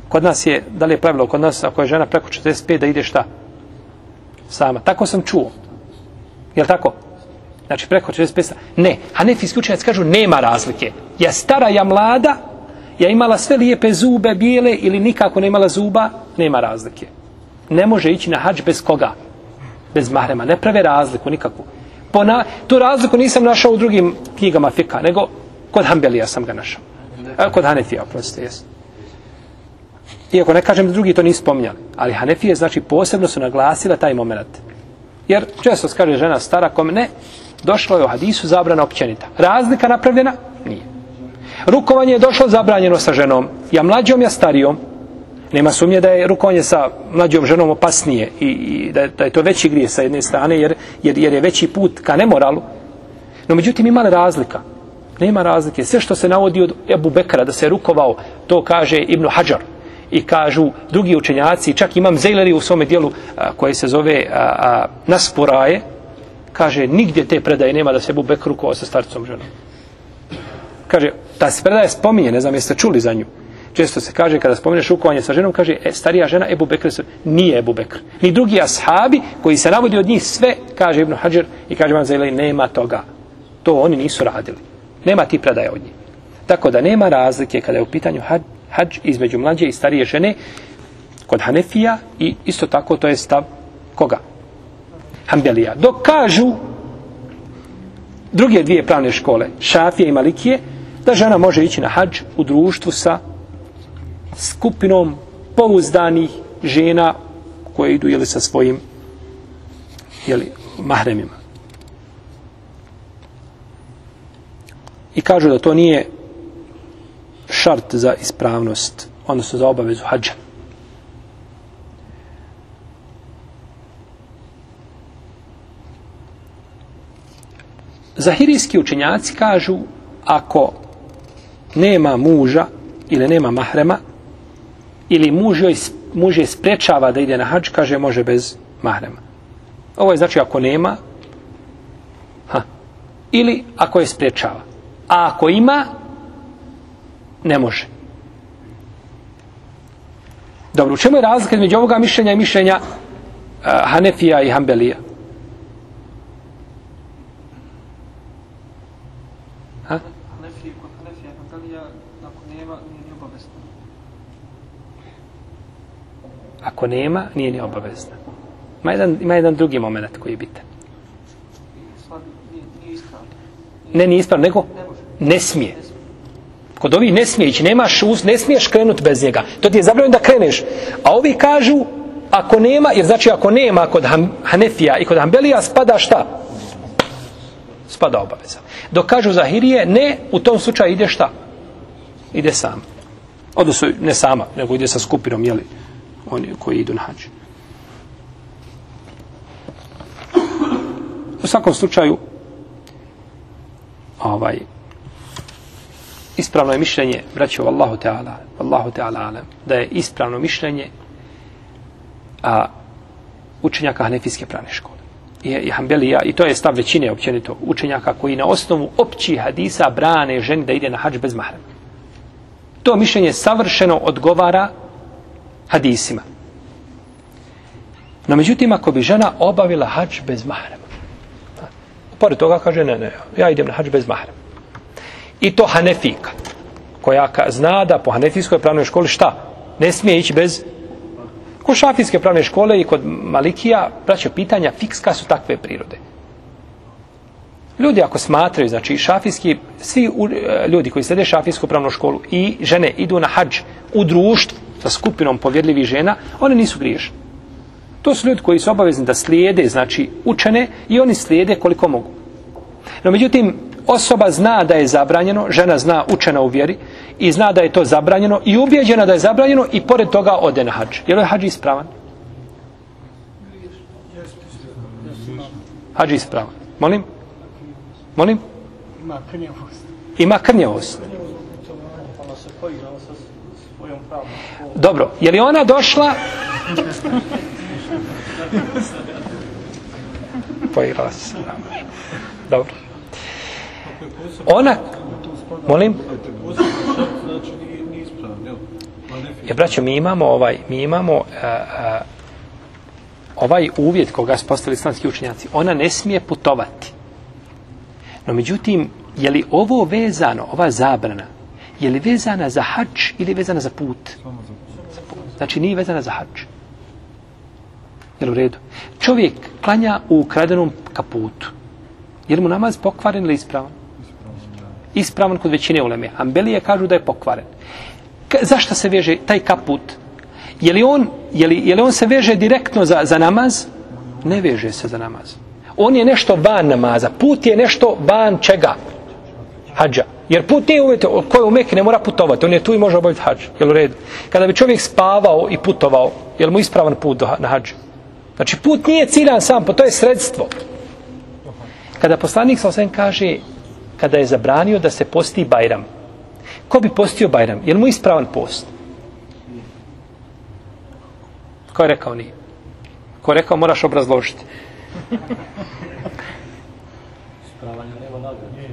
Kod nas je, da li je pravilo, kod nas, ako je žena preko 45, da ide šta? Sama. Tako sam čuo. Je tako? Znači preko 45. Ne, hanefijski učenjaci kažu nema razlike. Ja stara, ja mlada, ja imala sve lijepe zube, bijele ili nikako ne imala zuba, nema razlike. Ne može ići na hađ bez koga? Bez mahrema. Ne prave razliku nikakvu. Pona, tu razliku nisam našao u drugim knjigama fika, nego kod Hanbelija sam ga našao. A, kod Hanefija, oprostite, jesu. Iako ne kažem da drugi to nisu spominjali. Ali Hanefije, znači, posebno su naglasila taj moment. Jer često skaže žena stara kom ne, došlo je u hadisu zabrana općenita. Razlika napravljena? Nije. Rukovanje je došlo zabranjeno sa ženom. Ja mlađom, ja starijom. Nema sumnje da je rukovanje sa mlađom ženom opasnije i, i da, je, da je to veći grije sa jedne strane jer, jer, jer je veći put ka nemoralu. No međutim ima li razlika? Nema razlike. Sve što se navodi od Ebu Bekara da se rukovao, to kaže Ibnu Hadžar i kažu drugi učenjaci, čak imam Zejleri u svome dijelu a, koje se zove a, a, Nasporaje, kaže, nigdje te predaje nema da se Ebu Bekr rukovao sa starcom ženom. Kaže, ta se predaje spominje, ne znam jeste čuli za nju. Često se kaže, kada spomeneš rukovanje sa ženom, kaže, e, starija žena Ebu Bekr, nije Ebu Bekr. Ni drugi ashabi, koji se navodi od njih sve, kaže Ibn Hajar i kaže vam Zejleri, nema toga. To oni nisu radili. Nema ti predaje od njih. Tako da nema razlike kada je u pitanju hađ, hađ između mlađe i starije žene kod Hanefija i isto tako to je stav koga? Hanbelija. Dok kažu druge dvije pravne škole, Šafije i Malikije, da žena može ići na hađ u društvu sa skupinom pouzdanih žena koje idu ili sa svojim jeli, mahremima. I kažu da to nije šart za ispravnost, odnosno za obavezu hađa. Zahirijski učenjaci kažu ako nema muža ili nema mahrema ili muž, joj, muž je sprečava da ide na hađ, kaže može bez mahrema. Ovo je znači ako nema ha, ili ako je sprečava. A ako ima, ne može. Dobro, u čemu je razlika među ovoga mišljenja i mišljenja uh, Hanefija i Hanbelija? Ako nema, nije ni obavezna. Ima jedan, ima jedan drugi moment koji je bitan. Ne, nije ispravno, nego ne smije. Kod ovih ne smije ići, nemaš us, ne smiješ krenut bez njega. To ti je zabranjeno da kreneš. A ovi kažu, ako nema, jer znači ako nema kod Ham, Hanefija i kod Hanbelija spada šta? Spada obaveza. Dok kažu Zahirije, ne, u tom slučaju ide šta? Ide sam. Odnosno, ne sama, nego ide sa skupinom, jeli, oni koji idu na hađu. U svakom slučaju, ovaj, ispravno je mišljenje, braćo Allahu Teala, Allahu Teala alem, da je ispravno mišljenje a, učenjaka Hanefijske pravne škole. I, i Hanbelija, i to je stav većine općenito učenjaka koji na osnovu općih hadisa brane ženi da ide na hađ bez mahrema. To mišljenje savršeno odgovara hadisima. No međutim, ako bi žena obavila hađ bez mahrema, pored toga kaže, ne, ne, ja idem na hađ bez mahrema. I to Hanefika, koja zna da po Hanefijskoj pravnoj školi šta? Ne smije ići bez Ko šafijske pravne škole i kod Malikija, braćo, pitanja fikska su takve prirode. Ljudi ako smatraju, znači šafijski, svi u, e, ljudi koji slede šafijsku pravnu školu i žene idu na hađ u društvu sa skupinom povjedljivih žena, one nisu griješne. To su ljudi koji su obavezni da slijede, znači učene i oni slijede koliko mogu. No međutim, osoba zna da je zabranjeno, žena zna učena u vjeri i zna da je to zabranjeno i ubijeđena da je zabranjeno i pored toga ode na hađ. Je li ovaj hađ ispravan? Hađ ispravan. Molim? Molim? Ima krnjavost. Ima krnjavost. Dobro, je li ona došla Poigrala se. Dobro. Ona, molim? Je, braćo, mi imamo ovaj, mi imamo a, a, ovaj uvjet koga su postali islamski učenjaci. Ona ne smije putovati. No, međutim, je li ovo vezano, ova zabrana, je li vezana za hač ili vezana za put? Za put. Znači, nije vezana za hač. Je u redu? Čovjek klanja u ukradenom kaputu. Je li mu namaz pokvaren ili ispravan? Ispravan kod većine uleme. Ambelije kažu da je pokvaren. K zašto se veže taj kaput? Je li on, je li, je li on se veže direktno za, za namaz? Ne veže se za namaz. On je nešto van namaza. Put je nešto van čega? Hadža. Jer put nije uvijek, koji u Mekke ne mora putovati. On je tu i može obaviti hađ. Jel u redu? Kada bi čovjek spavao i putovao, je mu ispravan put do, na hađu? Znači put nije ciljan sam, po to je sredstvo. Kada poslanik sa osvijem kaže, kada je zabranio da se posti Bajram, ko bi postio Bajram? Je mu ispravan post? Ko je rekao nije? Ko je rekao moraš obrazložiti?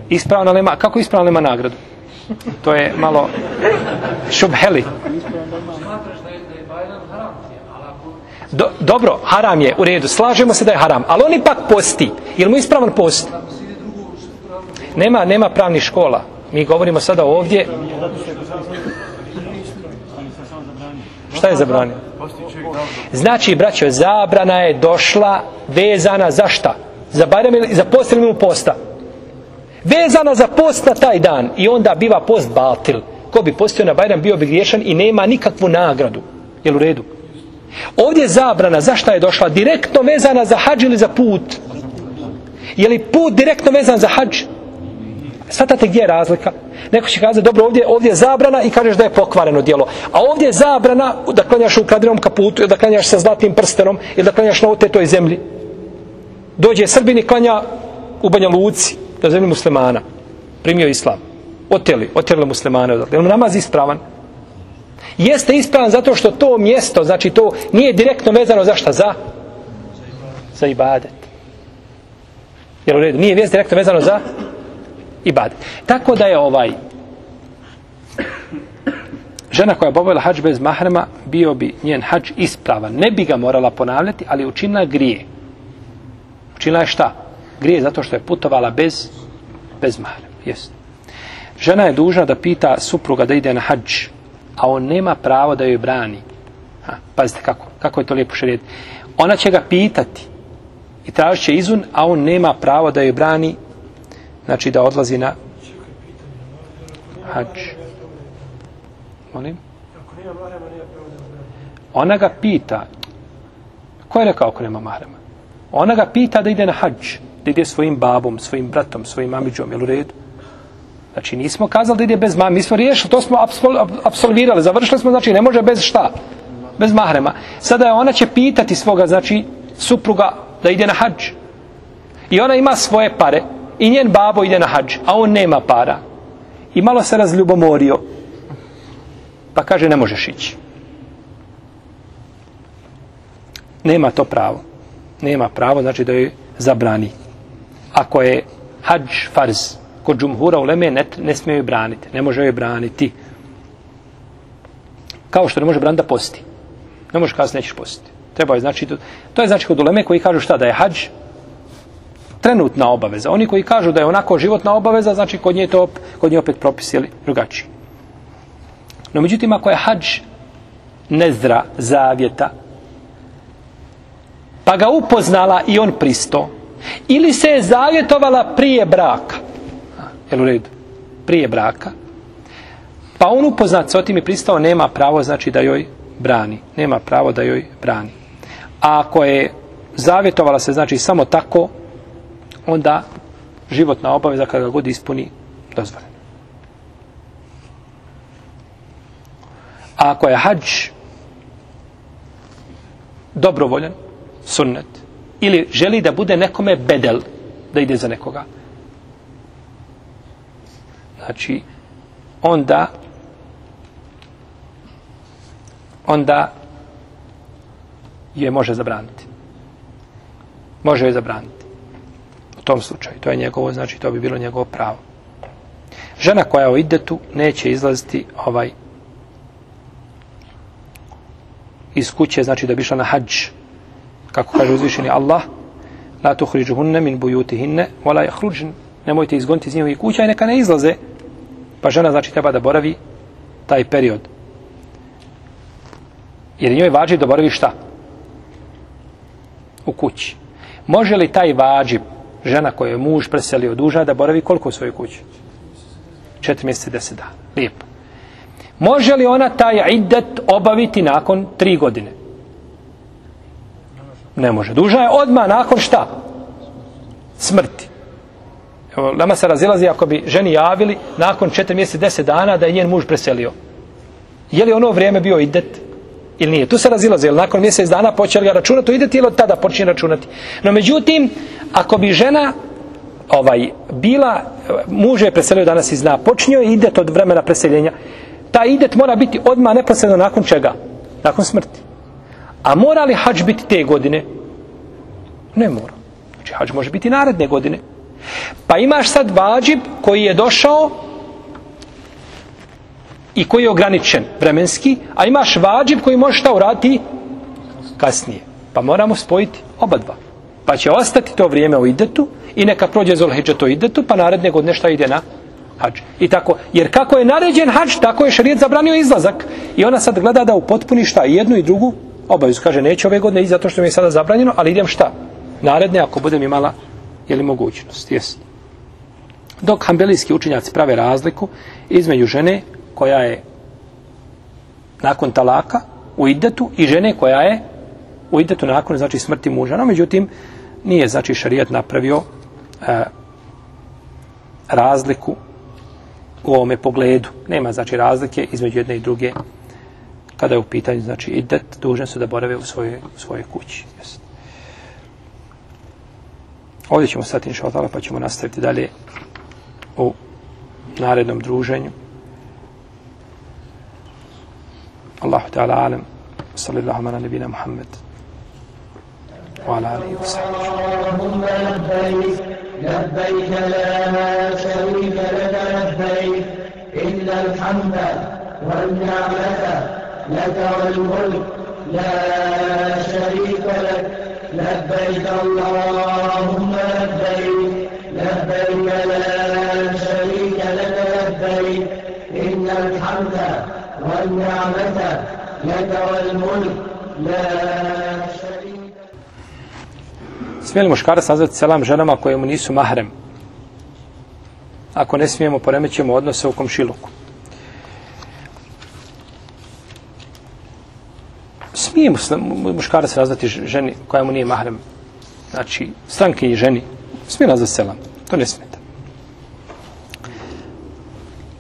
Ispravno nema, kako ispravno nema nagradu? To je malo šubheli. Do, dobro, haram je, u redu, slažemo se da je haram, ali on ipak posti. Je li mu ispravan post? Nema, nema pravnih škola. Mi govorimo sada ovdje. Šta je zabranio? Znači, braćo, zabrana je došla vezana za šta? Za Bajram ili za post posta? Vezana za post na taj dan. I onda biva post batil. Ko bi postio na Bajram bio bi griješan i nema nikakvu nagradu. Jel u redu? Ovdje je zabrana, zašta je došla? Direktno vezana za hađ ili za put? Je li put direktno vezan za hađ? Svatate gdje je razlika? Neko će kazati, dobro, ovdje, ovdje je zabrana i kažeš da je pokvareno djelo. A ovdje je zabrana da klanjaš u ukradenom kaputu ili da klanjaš sa zlatnim prstenom ili da klanjaš na otetoj zemlji. Dođe Srbini klanja u Banja Luci, na zemlji muslimana. Primio islam. Oteli, oteli muslimane. Je Ono namaz ispravan? Jeste ispravan zato što to mjesto, znači to nije direktno vezano za šta? Za? Za ibadet. Jer u redu, nije vijest direktno vezano za ibadet. Tako da je ovaj žena koja je obavila hađ bez mahrema, bio bi njen hađ ispravan. Ne bi ga morala ponavljati, ali učinila grije. Učinila je šta? Grije zato što je putovala bez, bez mahrema. Jest. Žena je dužna da pita supruga da ide na hađ, a on nema pravo da joj brani. Ha, pazite kako, kako je to lijepo šarijet. Ona će ga pitati i tražit će izun, a on nema pravo da joj brani znači da odlazi na hađ. Molim? Ona ga pita, Ko je rekao ako nema mahrema? Ona ga pita da ide na hađ, da ide svojim babom, svojim bratom, svojim mamiđom, jel u redu? Znači nismo kazali da ide bez mahrema, mi smo riješili, to smo apsol, završili smo, znači ne može bez šta? Bez mahrema. Sada je ona će pitati svoga, znači, supruga da ide na hađ. I ona ima svoje pare i njen babo ide na hađ, a on nema para. I malo se razljubomorio. Pa kaže ne možeš ići. Nema to pravo. Nema pravo, znači da joj zabrani. Ako je hađ farz, kod džumhura u Leme ne, ne smije joj braniti. Ne može joj braniti. Kao što ne može braniti da posti. Ne može kazati nećeš postiti. Treba je znači, to je znači kod uleme koji kažu šta, da je hađ trenutna obaveza. Oni koji kažu da je onako životna obaveza, znači kod nje je to, kod nje opet propis je drugačiji. No međutim, ako je hadž nezdra, zavjeta, pa ga upoznala i on pristo, ili se je zavjetovala prije braka, jel u redu, prije braka, pa on upoznat sa otim i pristao, nema pravo, znači da joj brani. Nema pravo da joj brani. A ako je zavjetovala se, znači samo tako, onda životna obaveza kada ga god ispuni, dozvoljeno. A ako je hađ dobrovoljan, sunnet, ili želi da bude nekome bedel, da ide za nekoga, znači, onda onda je može zabraniti. Može je zabraniti. U tom slučaju. To je njegovo, znači to bi bilo njegovo pravo. Žena koja u idetu neće izlaziti ovaj iz kuće, znači da bi išla na hađ. Kako kaže uzvišeni Allah, la tuhriđu hunne min bujuti hinne, vola je hruđen, nemojte izgoniti iz njihovih kuća i neka ne izlaze. Pa žena znači treba da boravi taj period. Jer njoj vađi da boravi šta? U kući. Može li taj vađi žena koju je muž preselio duža da boravi koliko u svojoj kući? Četiri mjeseca, deset dana. Lijepo. Može li ona taj idet obaviti nakon tri godine? Ne može. Duža je odmah nakon šta? Smrti. Evo, nama se razilazi ako bi ženi javili nakon četiri mjeseca, deset dana da je njen muž preselio. Je li ono vrijeme bio idet? Ili nije? Tu se razilaze. Ili nakon mjesec dana počeli ga računati, idete ili od tada počinje računati. No međutim, ako bi žena ovaj bila, muže je preselio danas i zna, počinio je idet od vremena preseljenja, ta idet mora biti odmah neposredno nakon čega? Nakon smrti. A mora li hađ biti te godine? Ne mora. Znači hađ može biti naredne godine. Pa imaš sad vađib koji je došao i koji je ograničen vremenski, a imaš vađib koji može šta uraditi kasnije. Pa moramo spojiti oba dva. Pa će ostati to vrijeme u idetu i neka prođe Zulhidža to idetu, pa naredne godine šta ide na hađ. I tako, jer kako je naređen hađ, tako je šarijet zabranio izlazak. I ona sad gleda da upotpuni šta, i jednu i drugu obavizu. Kaže, neće ove godine i zato što mi je sada zabranjeno, ali idem šta? Naredne, ako budem imala, je li mogućnost? Jesi. Dok hambelijski učinjaci prave razliku između žene koja je nakon talaka u idetu i žene koja je u idetu nakon znači smrti muža. No, međutim, nije znači šarijat napravio e, razliku u ovome pogledu. Nema znači razlike između jedne i druge kada je u pitanju znači idet, dužne su da borave u svojoj, u svojoj kući. Jest. Ovdje ćemo stati inša pa ćemo nastaviti dalje u narednom druženju. الله تعالى أعلم. صلى الله على نبينا محمد وعلى آله وصحبه. اللهم لبيك لبيك لا شريك لك لبيك. إن الحمد والنعمة لك والملك لا شريك لك. لبيك اللهم لبيك لبيك لا شريك لك لبيك. إن الحمد والنعمة لك والملك لا شريك Smije li muškara sazvati selam ženama koje mu nisu mahrem? Ako ne smijemo, poremećemo odnose u komšiluku. Smije muslim, mu- muškarac nazvati ž- ženi koja mu nije mahrem. Znači, stranke i ženi. Smije nazvati selam. To ne smeta.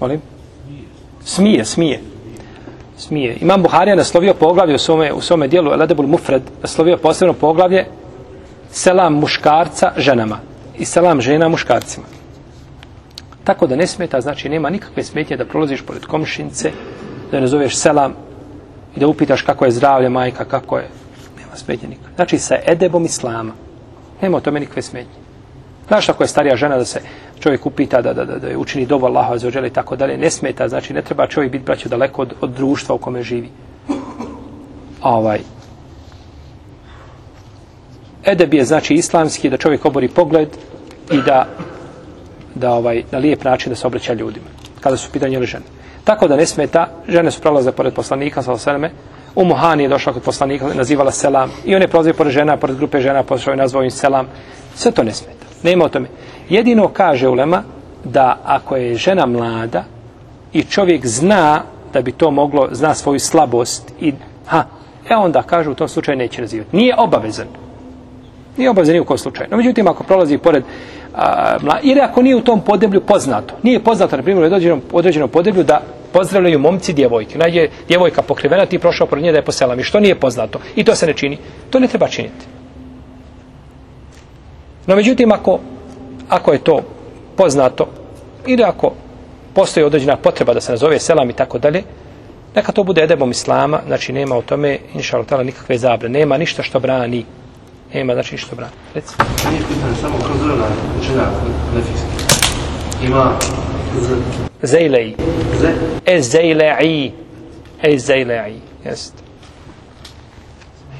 Molim? Smije, smije. Smije. Imam Buharija naslovio poglavlje u svome, u svome dijelu Eladebul Mufred, naslovio posebno poglavlje selam muškarca ženama i selam žena muškarcima. Tako da ne smeta, znači nema nikakve smetnje da prolaziš pored komšince, da ne zoveš selam i da upitaš kako je zdravlje majka, kako je. Nema smetnje nikakve. Znači sa edebom islama. Nema o tome nikakve smetnje. Znaš ako je starija žena da se čovjek upita da, da, da, da je učini dobu Allaha za i tako dalje, ne smeta, znači ne treba čovjek biti braćo daleko od, od društva u kome živi. Ovaj. Edeb je znači islamski da čovjek obori pogled i da da ovaj na lijep način da se obraća ljudima kada su pitanje žene. Tako da ne smeta, žene su prolaze pored poslanika sa alejhi u Muhani je došla kod poslanika, nazivala selam i on je prolazio pored žena, pored grupe žena, pošao i nazvao im selam. Sve to ne smeta. Nema o tome. Jedino kaže ulema da ako je žena mlada i čovjek zna da bi to moglo, zna svoju slabost i ha, e onda kaže u tom slučaju neće nazivati. Nije obavezan. Nije obavezan ni u kom slučaju. No, međutim, ako prolazi pored a, mla, ili ako nije u tom podeblju poznato, nije poznato, na primjer, u određenom, određenom podeblju da pozdravljaju momci djevojke. Nađe djevojka pokrivena, ti prošao pored nje da je poselam. I što nije poznato? I to se ne čini. To ne treba činiti. No, međutim, ako, ako je to poznato, ili ako postoji određena potreba da se nazove selam i tako dalje, neka to bude edebom islama, znači nema o tome, inša Allah, nikakve zabrane, nema ništa što brani. Nema, znači ništa što brani. Reci. Nije pitanje samo kontrola žena nefijski. Ima z, Zejlej. z, E zejlej. E zejlej. Jest.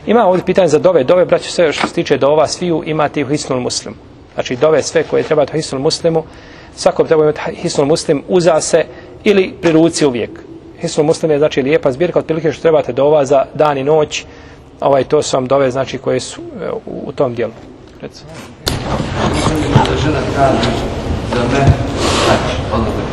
Ima ovdje pitanje za dove. Dove, braću, sve što se tiče dova, sviju imate u Hisnul Muslimu. Znači, dove sve koje treba u Hisnul Muslimu, svako treba imati Hisnul Muslim uza se ili pri ruci uvijek. Hisnul Muslim je, znači, lijepa zbirka, otprilike što trebate dova za dan i noć, ovaj, to su vam dove, znači, koje su e, u, u tom dijelu. Recimo. mislim da žena kaže za me znači, odnosno.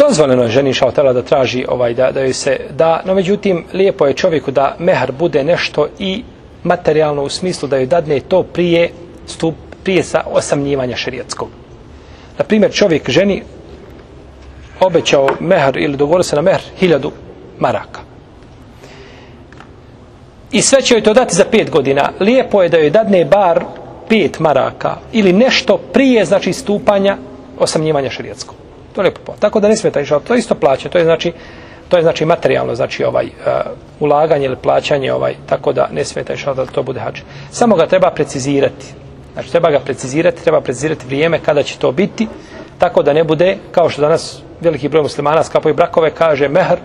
Dozvoljeno je ženi šautela da traži ovaj da, da joj se da, no međutim lijepo je čovjeku da mehar bude nešto i materijalno u smislu da joj dadne to prije stup, prije sa osamnjivanja šerijatskog. Na primjer, čovjek ženi obećao mehar ili dogovorio se na mehar hiljadu maraka. I sve će joj to dati za pet godina. Lijepo je da joj dadne bar pet maraka ili nešto prije znači stupanja osamnjivanja šerijatskog. To je lijepo. Tako da ne smeta išao. To je isto plaće. To je znači to je znači materijalno znači ovaj uh, ulaganje ili plaćanje ovaj tako da ne smeta išao da to bude hač. Samo ga treba precizirati. Znači treba ga precizirati, treba precizirati vrijeme kada će to biti tako da ne bude kao što danas veliki broj muslimana skapaju brakove kaže mehr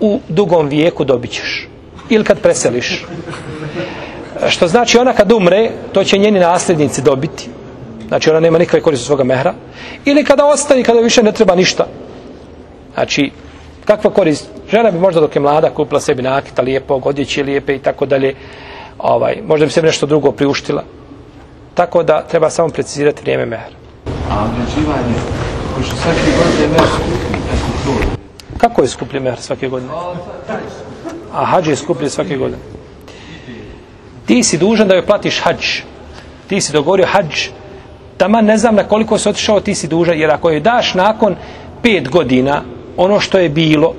u dugom vijeku dobit ćeš ili kad preseliš e, što znači ona kad umre to će njeni nasljednici dobiti znači ona nema nikakve koristi od svoga mehra. Ili kada ostane kada više ne treba ništa. Znači kakva korist? Žena bi možda dok je mlada kupila sebi nakita lijepog odjeće lijepe i tako dalje ovaj, možda bi sebi nešto drugo priuštila. Tako da treba samo precizirati vrijeme mehra. A određivanje, pošto svaki godine neku čuo. kako je skuplji mehr svake godine? A hađ je skuplji svake godine. Ti si dužan da joj platiš hađ. Ti si dogovorio hađ Tama ne znam na koliko se otišao ti si dužan jer ako joj daš nakon pet godina ono što je bilo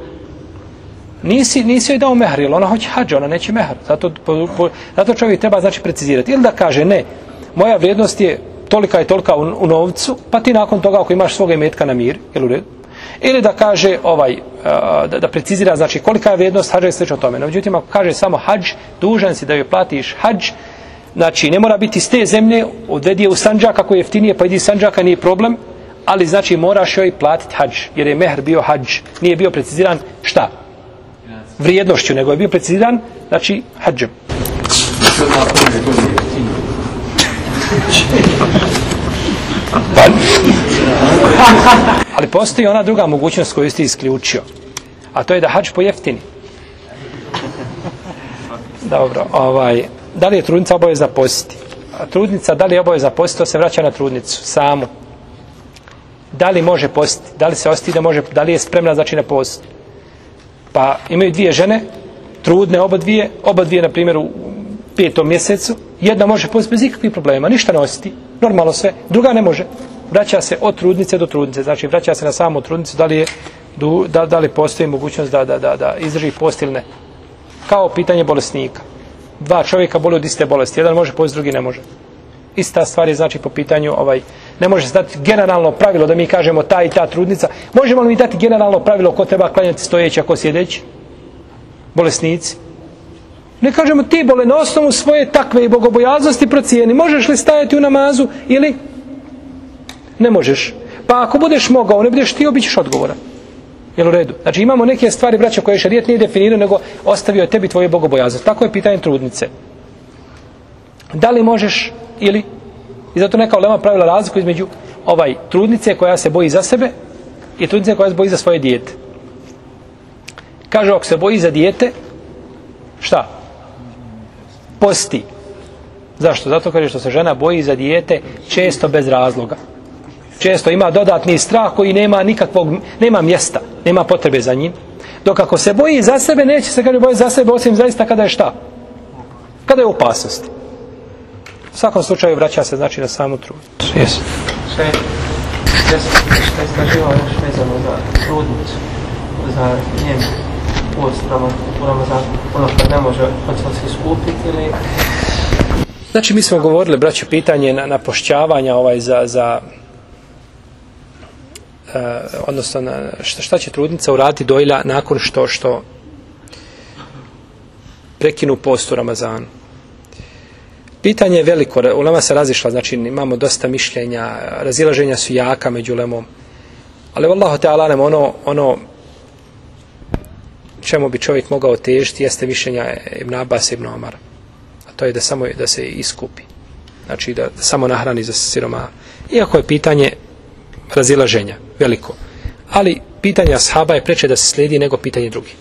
nisi, nisi joj dao mehr jer ona hoće hađa, ona neće mehr. Zato, po, po, zato čovjek treba znači precizirati. Ili da kaže ne moja vrijednost je tolika i tolika u, u novcu pa ti nakon toga ako imaš svoga imetka na mir jel u redu? Ili da kaže ovaj a, da, da precizira znači kolika je vrijednost hađa i slično tome. No, međutim ako kaže samo hađ, dužan si da joj platiš hađ, znači ne mora biti iz te zemlje, odvedi je u Sanđak ako je jeftinije, pa idi iz Sanđaka, nije problem, ali znači moraš joj platiti hađ, jer je mehr bio hađ, nije bio preciziran šta? Vrijednošću, nego je bio preciziran, znači hađem. Ali postoji ona druga mogućnost koju ste isključio. A to je da hađ pojeftini. Dobro, ovaj, da li je trudnica obavezna postiti? A trudnica, da li je obavezna postiti, to se vraća na trudnicu, samu. da li može postiti, da li se osti da može, da li je spremna znači na post. Pa imaju dvije žene, trudne oba dvije, oba dvije na primjer u petom mjesecu, jedna može postiti bez ikakvih problema, ništa ne osjeti, normalno sve, druga ne može. Vraća se od trudnice do trudnice, znači vraća se na samu trudnicu, da li je da, da li postoji mogućnost da, da, da, da izdrži post ili ne. Kao pitanje bolesnika. Dva čovjeka boli od iste bolesti, jedan može povesti, drugi ne može. Ista stvar je znači po pitanju ovaj ne može se dati generalno pravilo da mi kažemo ta i ta trudnica. Možemo li mi dati generalno pravilo ko treba klanjati stojeći ako sjedeći? Bolesnici. Ne kažemo ti bole na osnovu svoje takve i bogobojaznosti procijeni. Možeš li stajati u namazu ili ne možeš? Pa ako budeš mogao, ne budeš ti, obićeš odgovoran. Jel u redu? Znači imamo neke stvari, braća, koje šarijet nije definirao, nego ostavio je tebi tvoje bogobojaznost. Tako je pitanje trudnice. Da li možeš ili i zato neka ulema pravila razliku između ovaj trudnice koja se boji za sebe i trudnice koja se boji za svoje dijete. Kaže, ako se boji za dijete, šta? Posti. Zašto? Zato kaže što se žena boji za dijete često bez razloga. Često ima dodatni strah koji nema nikakvog, nema mjesta, nema potrebe za njim. Dok ako se boji za sebe, neće se kaže boji za sebe, osim zaista kada je šta? Kada je opasnost. U svakom slučaju vraća se znači na samu trud. Jesu. Sve je, što je istraživao još vezano za trudnicu, za njen post u Ramazanu, ono što ne može se skupiti ili... Znači mi smo govorili, braće, pitanje na, na pošćavanja ovaj za, za uh, odnosno na, šta, šta će trudnica uraditi dojla nakon što što prekinu post u Ramazanu. Pitanje je veliko, ulema se razišla, znači imamo dosta mišljenja, razilaženja su jaka među ulemom. Ali vallahu te alanem, ono, ono čemu bi čovjek mogao težiti jeste mišljenja Ibn Abbas i Ibn Omar. A to je da samo da se iskupi. Znači da, da samo nahrani za siroma. Iako je pitanje razilaženja, veliko. Ali pitanje ashaba je preče da se slijedi nego pitanje drugi.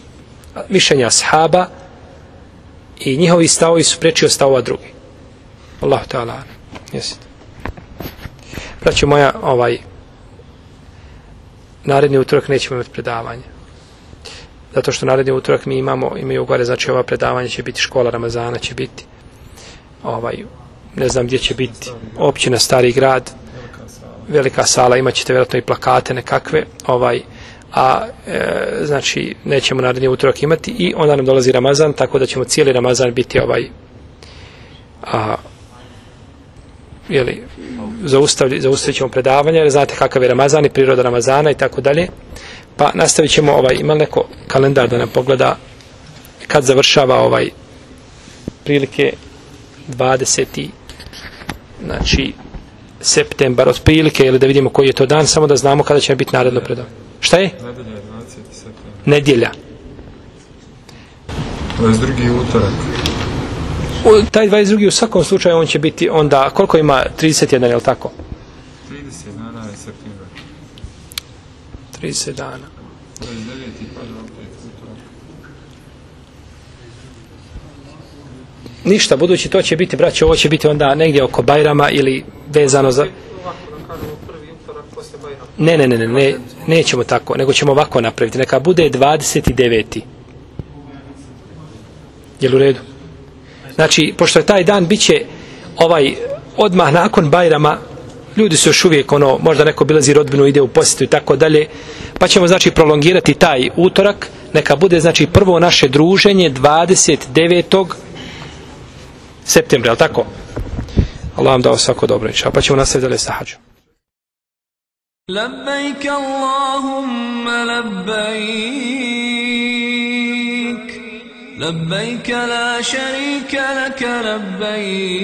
Mišljenja ashaba i njihovi stavovi su preči od stavova drugi. Allah ta'ala. Jesi. Braćo moja, ovaj naredni utorak nećemo imati predavanje. Zato što naredni utorak mi imamo, imaju gore, znači ova predavanja će biti škola Ramazana, će biti ovaj, ne znam gdje će biti, općina Stari grad, velika sala, imat ćete vjerojatno i plakate nekakve, ovaj, a e, znači nećemo naredni utorak imati i onda nam dolazi Ramazan, tako da ćemo cijeli Ramazan biti ovaj a, jeli, zaustaviti, zaustavit ćemo predavanje, jer znate kakav je Ramazan i priroda Ramazana i tako dalje. Pa nastavit ćemo, ovaj, ima neko kalendar da nam pogleda kad završava ovaj prilike 20. znači septembar od prilike ili da vidimo koji je to dan, samo da znamo kada će biti naredno predavanje. Šta je? Nedelja je 20. septembar. Nedjelja. 22. utorak u, taj 22. u svakom slučaju on će biti onda, koliko ima 31, je li tako? 30 dana je september. 30 dana. 29. pa do Ništa, budući to će biti, braće, ovo će biti onda negdje oko Bajrama ili vezano za... Ne, ne, ne, ne, ne, nećemo tako, nego ćemo ovako napraviti. Neka bude 29. Jel u redu? Znači, pošto je taj dan biće ovaj odmah nakon Bajrama, ljudi su još uvijek ono, možda neko bilazi rodbinu, ide u posjetu i tako dalje, pa ćemo znači prolongirati taj utorak, neka bude znači prvo naše druženje 29. Septembra, je tako? Allah vam dao svako dobro, inša, pa ćemo nastaviti dalje sa hađom. لبيك اللهم لبيك لبيك لا شريك لك لبيك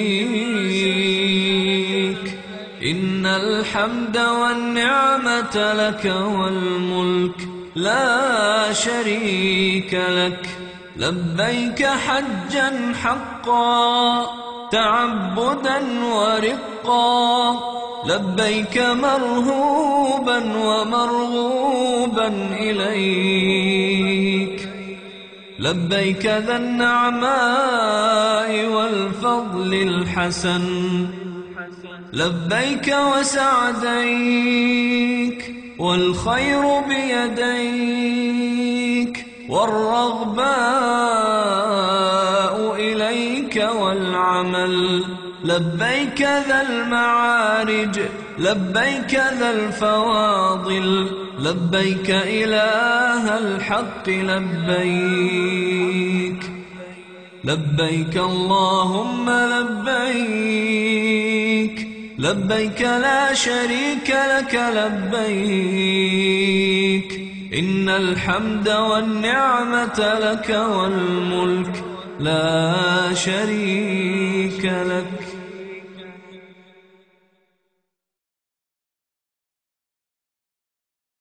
إن الحمد والنعمة لك والملك لا شريك لك لبيك حجا حقا تعبدا ورقا. لبيك مرهوبا ومرغوبا إليك. لبيك ذا النعماء والفضل الحسن. لبيك وسعديك والخير بيديك. والرغباء إليك والعمل. لبيك ذا المعارج لبيك ذا الفواضل. لبيك إله الحق لبيك. لبيك اللهم لبيك. لبيك لا شريك لك لبيك. إن الحمد والنعمة لك والملك لا شريك لك.